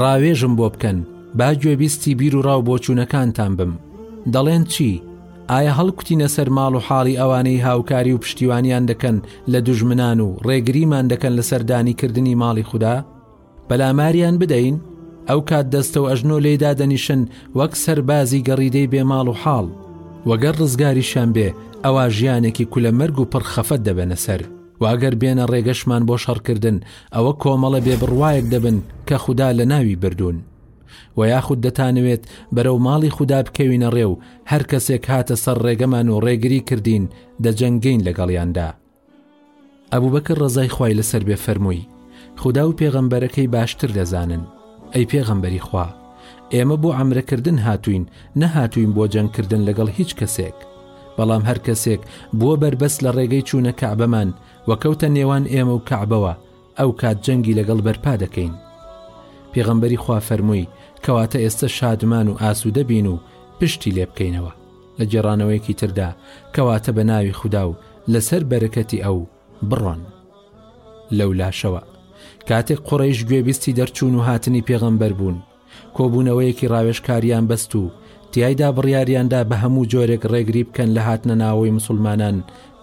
ڕاوێژم بۆ بکەن با گوێبیستی بیر و ڕاو بۆچوونەکانتان بم دەڵێن چی ئایا هەڵکوتینە سەر ماڵ و حاڵی ئەوانەی هاوکاری و پشتیوانیان دەکەن لە دوژمنان و ڕێگریمان دەکەن لە سەردانی کردنی ماڵی خوددا پەلاماریان بدەین؟ ئەو کات دەستە و ئەژنۆ لێی دادەنیشن وەک سەربازی گەڕیدەی بێ ماڵ و حاڵ و گەر ڕزگاریشیان بێ ئەوا ژیانێکی کولە مەرگ و پڕ خەفەت دەبەنە سەر و ئەگەر بێنە ڕێگەشمان بۆ شەڕکردن ئەوە کۆمەڵە بێ بڕوایەک دەبن کە خودا لە ناوی بردوون و یاخود دەتانەوێت بەرەو ماڵی خودا بکەوینە ڕێ و هەر کەسێک هاتە سەر ڕێگەمان و ڕێگری کردین دەجەنگین لەگەڵیاندا ئەبوبەکر ڕەزای خوای لەسەر بێ فەرمووی خودا و پێغەمبەرەکەی باشتر دەزانن ئەی پێغەمبەری خوا ئێمە بۆ ئەمرەکردن هاتوین نەهاتوین بۆ جەنگکردن لەگەڵ هیچ کەسێک بەڵام هەر کەسێک بووە بەربەست لە ڕێگەی چوونە کەعبەمان وەکەوتە نێوان ئێمە و کەعبەوە ئەو کات جەنگی لەگەڵ بەرپا دەکەین پێغەمبەری خوا فەرمووی کەواتە ئێستا شادمان و ئاسوودە بین و پشتی لێ بکەینەوە لە گێڕانەوەیەکی تردا، کەواتە بە ناوی خودا و لەسەر بەرەکەتی ئەو، بڕۆن. لەو لاشەوە، کاتێک قوڕەیش گوێبیستی دەرچوون و هاتنی پێغەمبەر بوون، کۆبوونەوەیەکی ڕاوێژکاریان بەست و تیایدا بڕیاریاندا بە هەموو جۆرێک ڕێگری بکەن لە هاتنە ناوەوەی مسوڵمانان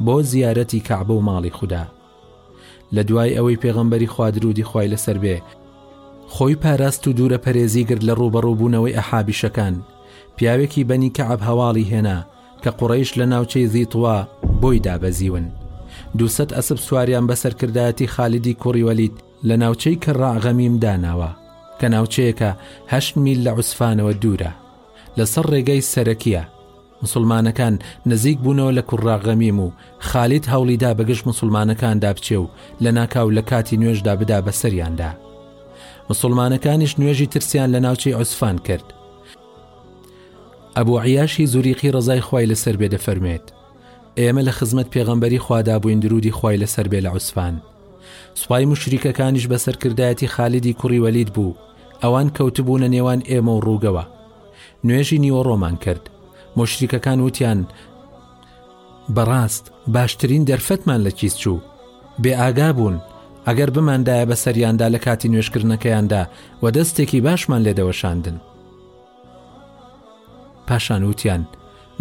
بۆ زیارەتی کەعبە و ماڵی خودا. لەدوای ئەوەی پێغەمبەری خوا درودی خوای لەسەر بێ خۆی پاراست و دوورە پەرێزی گرت لە ڕووبەڕووبوونەوەی ئەحابیشەکان پیاوێکی بەنی کە عەب هەواڵی هێنا کە قوڕیش لە ناوچەی زیتوە بۆی دابەزیون دووسەد ئەسب سواریان بە سەرکردایەتی خالیدی کوڕیوەلیت لە ناوچەی کە ڕاغەمیم داناوە کە ناوچەیەکە هەشت میل لە عوسفانەوە دوورە لەسەر ڕێگەی سەرەکیە موسڵمانەکان نزیک بوونەوە لە کوڕڕا غەمیم و خالید هەوڵیدا بە گژ موسڵمانەکاندا بچێ و لە ناکاو لە کاتی نوێژدا بدا بە سەریاندا موسڵمانەکانیش نوێژی ترسیان لە ناوچەی عوسفان کرد ئەبوو عیاشی زوریقی ڕزای خی لەسەر بێ دەفەرمێت ئێمە لە خزمەت پێغەمبەری خوادا بووین درودی خی لەسەر بێ لە عوسفان سوپای مشریکەکانیش بە سەرکردایەتی خالیدی کوڕی وەلید بوو ئەوان کەوتبوونە نێوان ئێمە و ڕووگەوە نوێژی نیوەڕۆمان کرد مشریکەکان وتیان بەڕاست باشترین دەرفەتمان لە کیس چوو بێ ئاگا بوون ئەگەر بماندایە بە سەریاندا لە کاتی نوێشکردنەکەیاندا و دەستێکی باشمان لێدەوەشاندن پاشان وتیان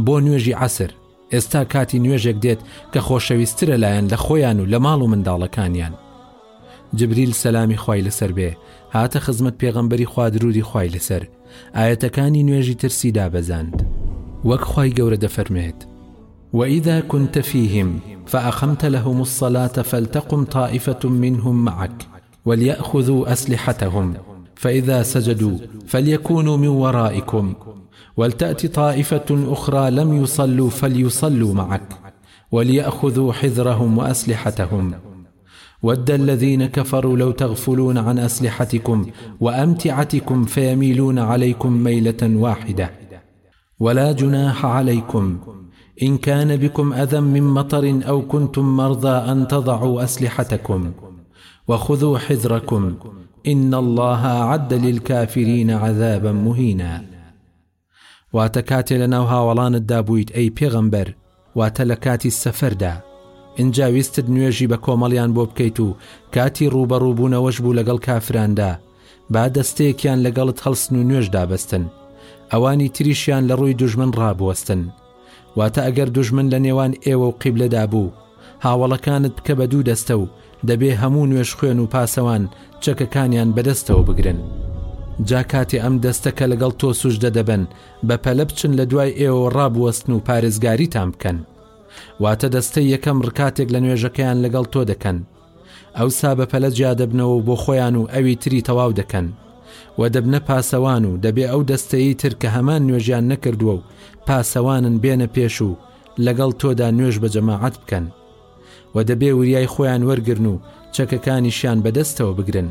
بۆ نوێژی عسر ئێستا کاتی نوێژێک دێت کە خۆشەویسترە لایەن لە خۆیان و لە ماڵ و منداڵەکانیان جبریل سەلامی خوای لەسەر بێ هاتە خزمەت پێغەمبەری خوادرودی خوای لەسەر ئاەتەکانی نوێژی ترسی دابەزاند وەک خی گەورە دەفەرمێت وإذا كنت فيهم فأقمت لهم الصلاة فلتقم طائفة منهم معك ولياخذوا اسلحتهم فاذا سجدوا فليكونوا من ورائكم ولتات طائفه اخرى لم يصلوا فليصلوا معك ولياخذوا حذرهم واسلحتهم ود الذين كفروا لو تغفلون عن اسلحتكم وامتعتكم فيميلون عليكم ميله واحده ولا جناح عليكم ان كان بكم اذى من مطر او كنتم مرضى ان تضعوا اسلحتكم وخذوا حذركم ان الله اعد للكافرين عذابا مهينا واتكاتل نوها ولان الدابويت اي بيغمبر پیغمبر واتە لە کاتی سەفەردا، ئینجا ویستت نوێژی بە کۆمەڵیان بۆ بکەیت و کاتی ڕووبەڕوو بوونەوەش بوو لەگەڵ کافراندا، با دەستەیەکیان لەگەڵت هەڵسن و نوێژ دابەستن، ئەوانی تریشیان لە ڕووی دوژمن ڕابوەستن. واتە ئەگەر دوژمن لە نێوان ئێوە و قیبلەدا بوو، هاوەڵەکانت بکە بە دوو دەستە و دەبێ هەموو نوێژخوێن و پاسەوان چەکەکانیان بە دەستەوە بگرن. جا کاتێ ئەم دەستە کە لەگەڵ تۆ سوجدە دەبەن، بە پەلە بچن لە دوای ئێوەوە ڕابوەستن و پارێزگاریتان بکەن واتە دەستەی یەکەم ڕکاتێک لە نوێژەکەیان لەگەڵ تۆ دەکەن ئەوسا بە پەلە جیادەبنەوە و بۆ خۆیان و ئەوی تری تەواو دەکەن و دەبنە پاسەوان و دەبێ ئەو دەستەیی تر کە هەمان نوێژیان نەکردووە و پاسەوانن بێنە پێش و لەگەڵ تۆدا نوێژ بە جەماعەت بکەن و دەبێ وریای خۆیان وەرگرن و چەکەکانیشیان بەدەستەوە بگرن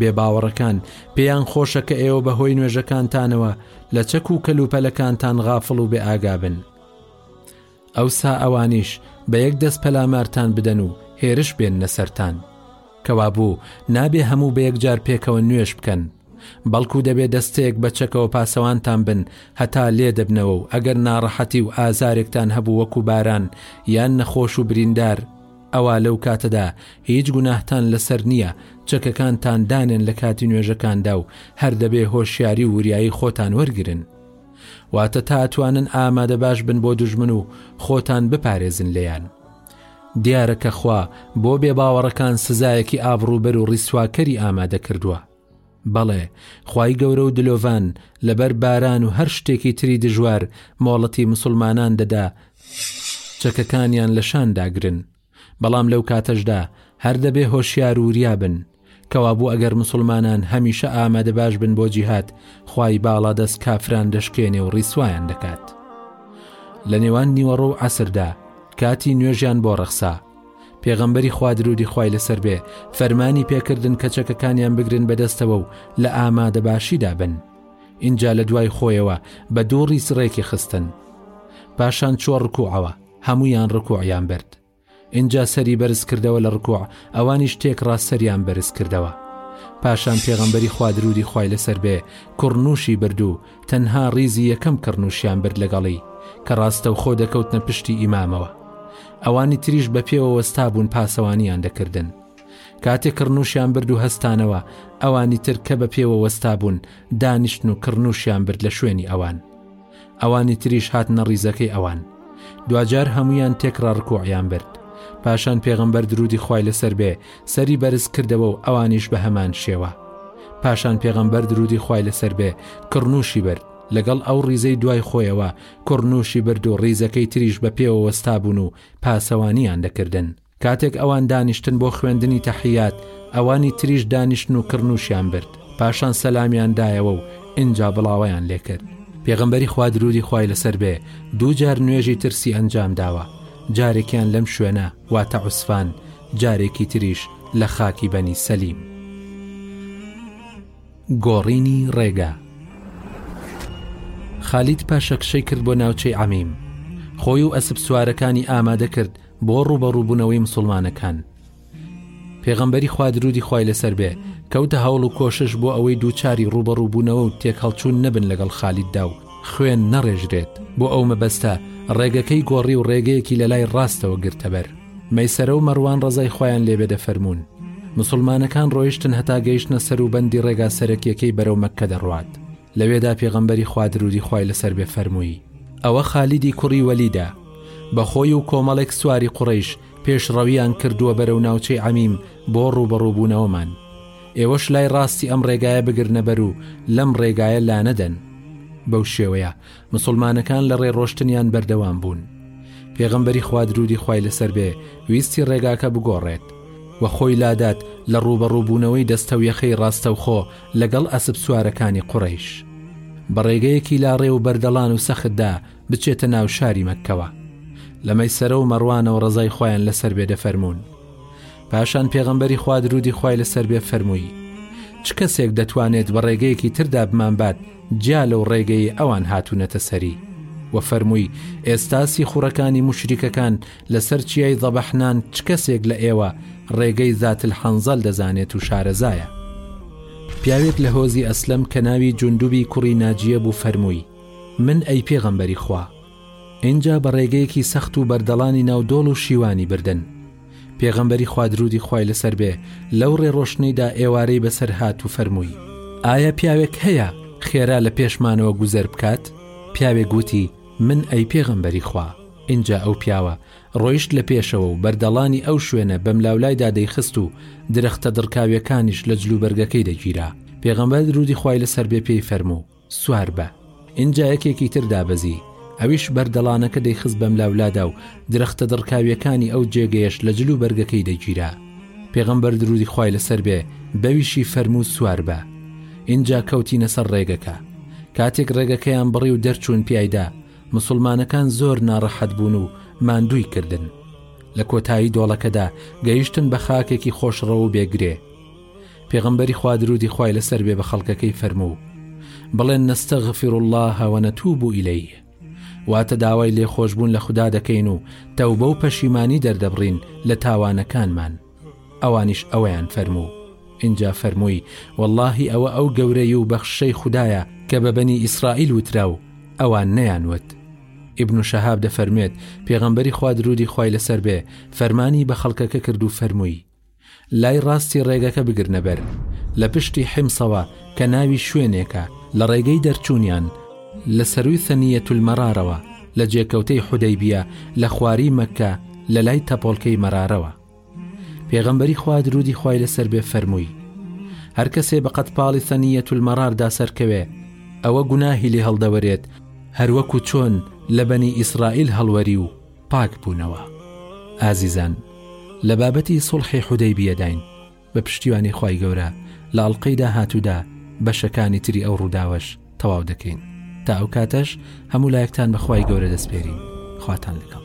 بێباوەڕەکان، پێیان خۆشە کە ئێوە بە هۆی نوێژەکانتانەوە لە چەک و کەلوپەلەکانتان غافڵ و بێئاگا بن. ئەوسا ئەوانیش بە یەک دەست پەلامارتان بدەن و هێرش بێننە سەرتان. کەوابوو نابێ هەموو بە یەکجار پێکەوە نوێژ بکەن، بەڵکو دەبێ دەستەیەک بە چەکەوە پاسەوانتان بن هەتا لێ دەبنەوە و ئەگەر ناڕەحەتی و ئازارێکتان هەبوو وەکو باران یان نەخۆش و بریندار، ئەوا لەو کاتەدا هیچ گوناهتان لەسەر نییە چەکەکانتان دانێن لە کاتی نوێژەکاندا و هەر دەبێ هۆشیاری و وریایی خۆتان وەرگن واتە تاتوانن ئامادە باش بن بۆ دژمن و خۆتان بپارێزن لێیان دیارە کە خوا بۆ بێ باوەڕەکان سزایەکی ئابڕوبەر و ڕیسواکەری ئامادە کردووە بەڵێ، خوای گەورە و دلۆڤان لەبەر باران و هەر شتێکی تری دژوار مۆڵەتی مسوڵمانان دەدا چەکەکانیان لە شان داگرن، بەڵام لەو کاتەشدا هەر دەبێ هۆشیار و وریا بن، کەوابوو ئەگەر مسوڵمانان هەمیشە ئامادەباش بن بۆ جیهاد خوای باڵادەست کافران دەشکێنێ و ڕیسوایان دەکات. لە نێوان نیوەڕۆ و عەسردا کاتی نوێژیان بۆ ڕەخسا. پێغەمبەری خوا درودی خوای لەسەر بێ فەرمانی پێکردن کە چەکەکانیان بگرن بەدەستەوە و لە ئامادە باشیدا بن ئینجا لە دوای خۆیەوە بە دوو ڕیس ڕێکی خستن پاشان چوە ڕکوعەوە هەمویان ڕکوعیان برد ئینجا سەری بەرز کردەوە لە ڕکوع ئەوانیش تێک ڕاستەریان بەرز کردەوە پاشان پێغەمبەری خوا درودی خوای لەسەر بێ کوڕنووشی بردو تەنها ڕیزی یەکەم کڕنوشیان برد لەگەڵی کە ڕاستەوخۆ دەکەوتنە پشتی ئیمامەوە ئەوانی تریش بە پێوە وەستا بوون پاسەوانیان دەکردن کاتێک کڕنوشیان برد و هەستانەوە ئەوانی تر کە بە پێوە وەستا بوون دانیشتن و کڕنوشیان برد لە شوێنی ئەوان ئەوانی تریش هات نەڕیزەکەی ئەوان دواجار هەمویان تێکڕا ڕکۆعیان برد پاشان پێغمبەر درودی خی لەسەر بێ سەری بەرز کردەوە و ئەوانیش بە هەمان شێوە. پاشان پێغەمبەر درودی خوای لەسەر بێ کڕنووشی برد لەگەڵ ئەو ڕیزەی دوای خۆیەوە کڕنووشی برد و ڕیزەکەی تریش بە پێوە وەستابوون و پاسەوانیان دەکردن کاتێک ئەوان دانیشتن بۆ خوێندنی تەحیات ئەوانی تریش دانیشتن و کڕنووشیان برد پاشان سەلامیان دایەوە و ئینجا بڵاوەیان لێکرد پێغمبەری خوا درودی خوای لەسەر بێ دوو جار نوێژی ترسی ئەنجام داوە جارێکیان لەم شوێنە واتە عوسفان جارێکی تریش لە خاکی بەنی سەلیم. گۆڕینی ڕێگا خالید پاشەکشەی کرد بۆ ناوچەی عەمیم خۆی و ئەسب سوارەکانی ئامادە کرد بۆ ڕوبەڕووبوونەوەی مسلمانەکان پێغەمبەری خوادرودی خی لەسەر بێ کەوتە هەوڵ و کۆشش بۆ ئەوەی دووچاری ڕوبەڕووبوونەوە و تێک هەڵچوون نەبن لەگەڵ خالیددا و خوێن نەڕێژرێت بۆ ئەو مەبەستە ڕێگەکەی گۆڕی و ڕێگەیەکی لە لای ڕاستەوە گرتەبەر مەیسەرە و مەڕوان ڕەزای خوایان لێ بێ دەفەرموون، موسڵمانەکان ڕۆیشتن هەتا گەیشتنە سەروبەندی ڕێگا سەرەکییەکەی بەرەو مەککە دەڕوات، لەوێدا پێغەمبەری خوا دروودی خوای لەسەر بێ فەرمووی، ئەوە خالیدی کوڕی وەلیدە، بە خۆی و کۆمەڵێک سواری قوڕەیش پێشڕەوییان کردووە بەرەو ناوچەی عەمیم بۆ ڕووبەڕووبوونەوەمان، ئێوەش لای ڕاستی ئەم ڕێگایە بگرنە بەر و لەم ڕێگایە لانەدەن. بەو شێوەیە مسوڵمانەکان لە ڕێ ڕۆشتنیان بەردەوام بوون پێغەمبەری خوا درودی خوای لەسەر بێ ویستی ڕێگاکە بگۆڕێت و خۆی لادات لە ڕووبەڕووبوونەوەی دەستە و یەخەی ڕاستەوخۆ لەگەڵ ئەسپ سوارەکانی قوڕەیش بە ڕێگەیەکی لاڕێ و بەردەڵان و سەختدا بچێتە ناو شاری مەککەوە لە مەیسەرە و مەڕوانەوە ڕەزای خۆیان لەسەر بێ دەفەرموون پاشان پێغەمبەری خوا درودی خوای لەسەر بێ فەرمووی، چ کەسێک دەتوانێت بە ڕێگەیەکی تردا بمانبات جیا لەو ڕێگەی ئەوان هاتوونەتە سەری؟ وە فەرمووی، ئێستا سیخوڕەکانی موشریکەکان لەسەر چیای ضەبەحنان چ کەسێک لە ئێوە ڕێگەی ذات الحنظل دەزانێت و شارەزایە؟ پیاوێک لە هۆزی ئەسلەم کە ناوی جوندوبی کوڕی ناجیە بوو فەرمووی، من ئەی پێغەمبەری خوا، ئینجا بە ڕێگەیەکی سەخت و بەردەڵانی ناو دۆڵ و شیوانی بردن. پێغەمبەری خوا درودی خوای لەسەر بێ لەو ڕێ ڕۆشتنەیدا ئێوارەی بەسەر هات و فەرمووی، ئایا پیاوێک هەیە خێرا لە پێشمانەوە گوزەر بکات؟ پیاوێک وتی، من ئەی پێغەمبەری خوا. ئینجا ئەو پیاوە ڕۆیشت لە پێشەوە و بەردەڵانی ئەو شوێنە بەملاولایدا دەیخست و درەختە دڕکاویەکانیش لە جلوبەرگەکەی دەگیرا. پێغەمبەر درودی خوای لەسەر بێ پێی فەرموو، سوار بە. ئینجا یەکێکی تر دابەزی، ئەویش بەردەڵانەکە دەیخست بەملاولادا و درەختە دڕکاوییەکانی ئەو جێگەیەش لە جل و بەرگەکەی دەگیرا. پێغەمبەر دروودی خوای لەسەر بێ بەویشی فەرموو سوار بە. ئینجا کەوتینە سەر ڕێگەکە. کاتێک ڕێگەکەیان بڕی و دەرچوون پیایدا، موسڵمانەکان زۆر ناڕەحەت بوون و ماندووی کردن. لە کۆتایی دۆڵەکەدا گەیشتن بە خاکێکی خۆشڕەو و بێ گرێ. پێغەمبەری خوا درودی خوای لەسەر بێ بە خەڵکەکەی فەرموو بڵێن نستغفر اللە و نتوب الیه واتە داوای لێخۆشبوون لە خودا دەکەین و تەوبە و پەشیمانی دەردەبڕین لە تاوانەکانمان ئەوانیش ئەویان فەرموو اینجا فەرمووی واللهی ئەوە ئەو گەورەی و بەخشەی خوددایە کە بە بەنی ئیسرائیل وترا و ئەوان نەیانوت ئیبن و شەهاب دەفەرموێت پێغەمبەری خوا درودی خوای لەسەر بێ فەرمانی بە خەڵکەکە کرد و فەرمووی لای ڕاستی ڕێگەکە بگرنە بەر لە پشتی حیمسەوە کە ناوی شوێنێکە لە ڕێگەی دەرچوونیان لە سەرووی ثەنیەتول مەرارەوە لە جێکەوتەی حودەیبیە لە خواری مەککە لە لای تەپۆڵکەی مەرارەوە پێغەمبەری خوا درودی خوای لەسەر بێ فەرمووی هەر کەسێ بە قەد پاڵی ثەنیەتول مەراردا سەرکەوێ ئەوە گوناهی لێ هەڵدەوەرێت هەروەکو چۆن لە بەنی ئیسرائیل هەڵوەری و پاک بوونەوە ئازیزان لە بابەتی سوڵحی حودەیبیەداین بە پشتیوانی خوای گەورە لە ئەڵلقەی داهاتوودا بەشەکانی تری ئەو ڕووداوەش تەواو دەکەین تا ئەو کاتەش هەموو لایەکتان بەخوای گەورە دەسپێرین خواتان لەگەڵ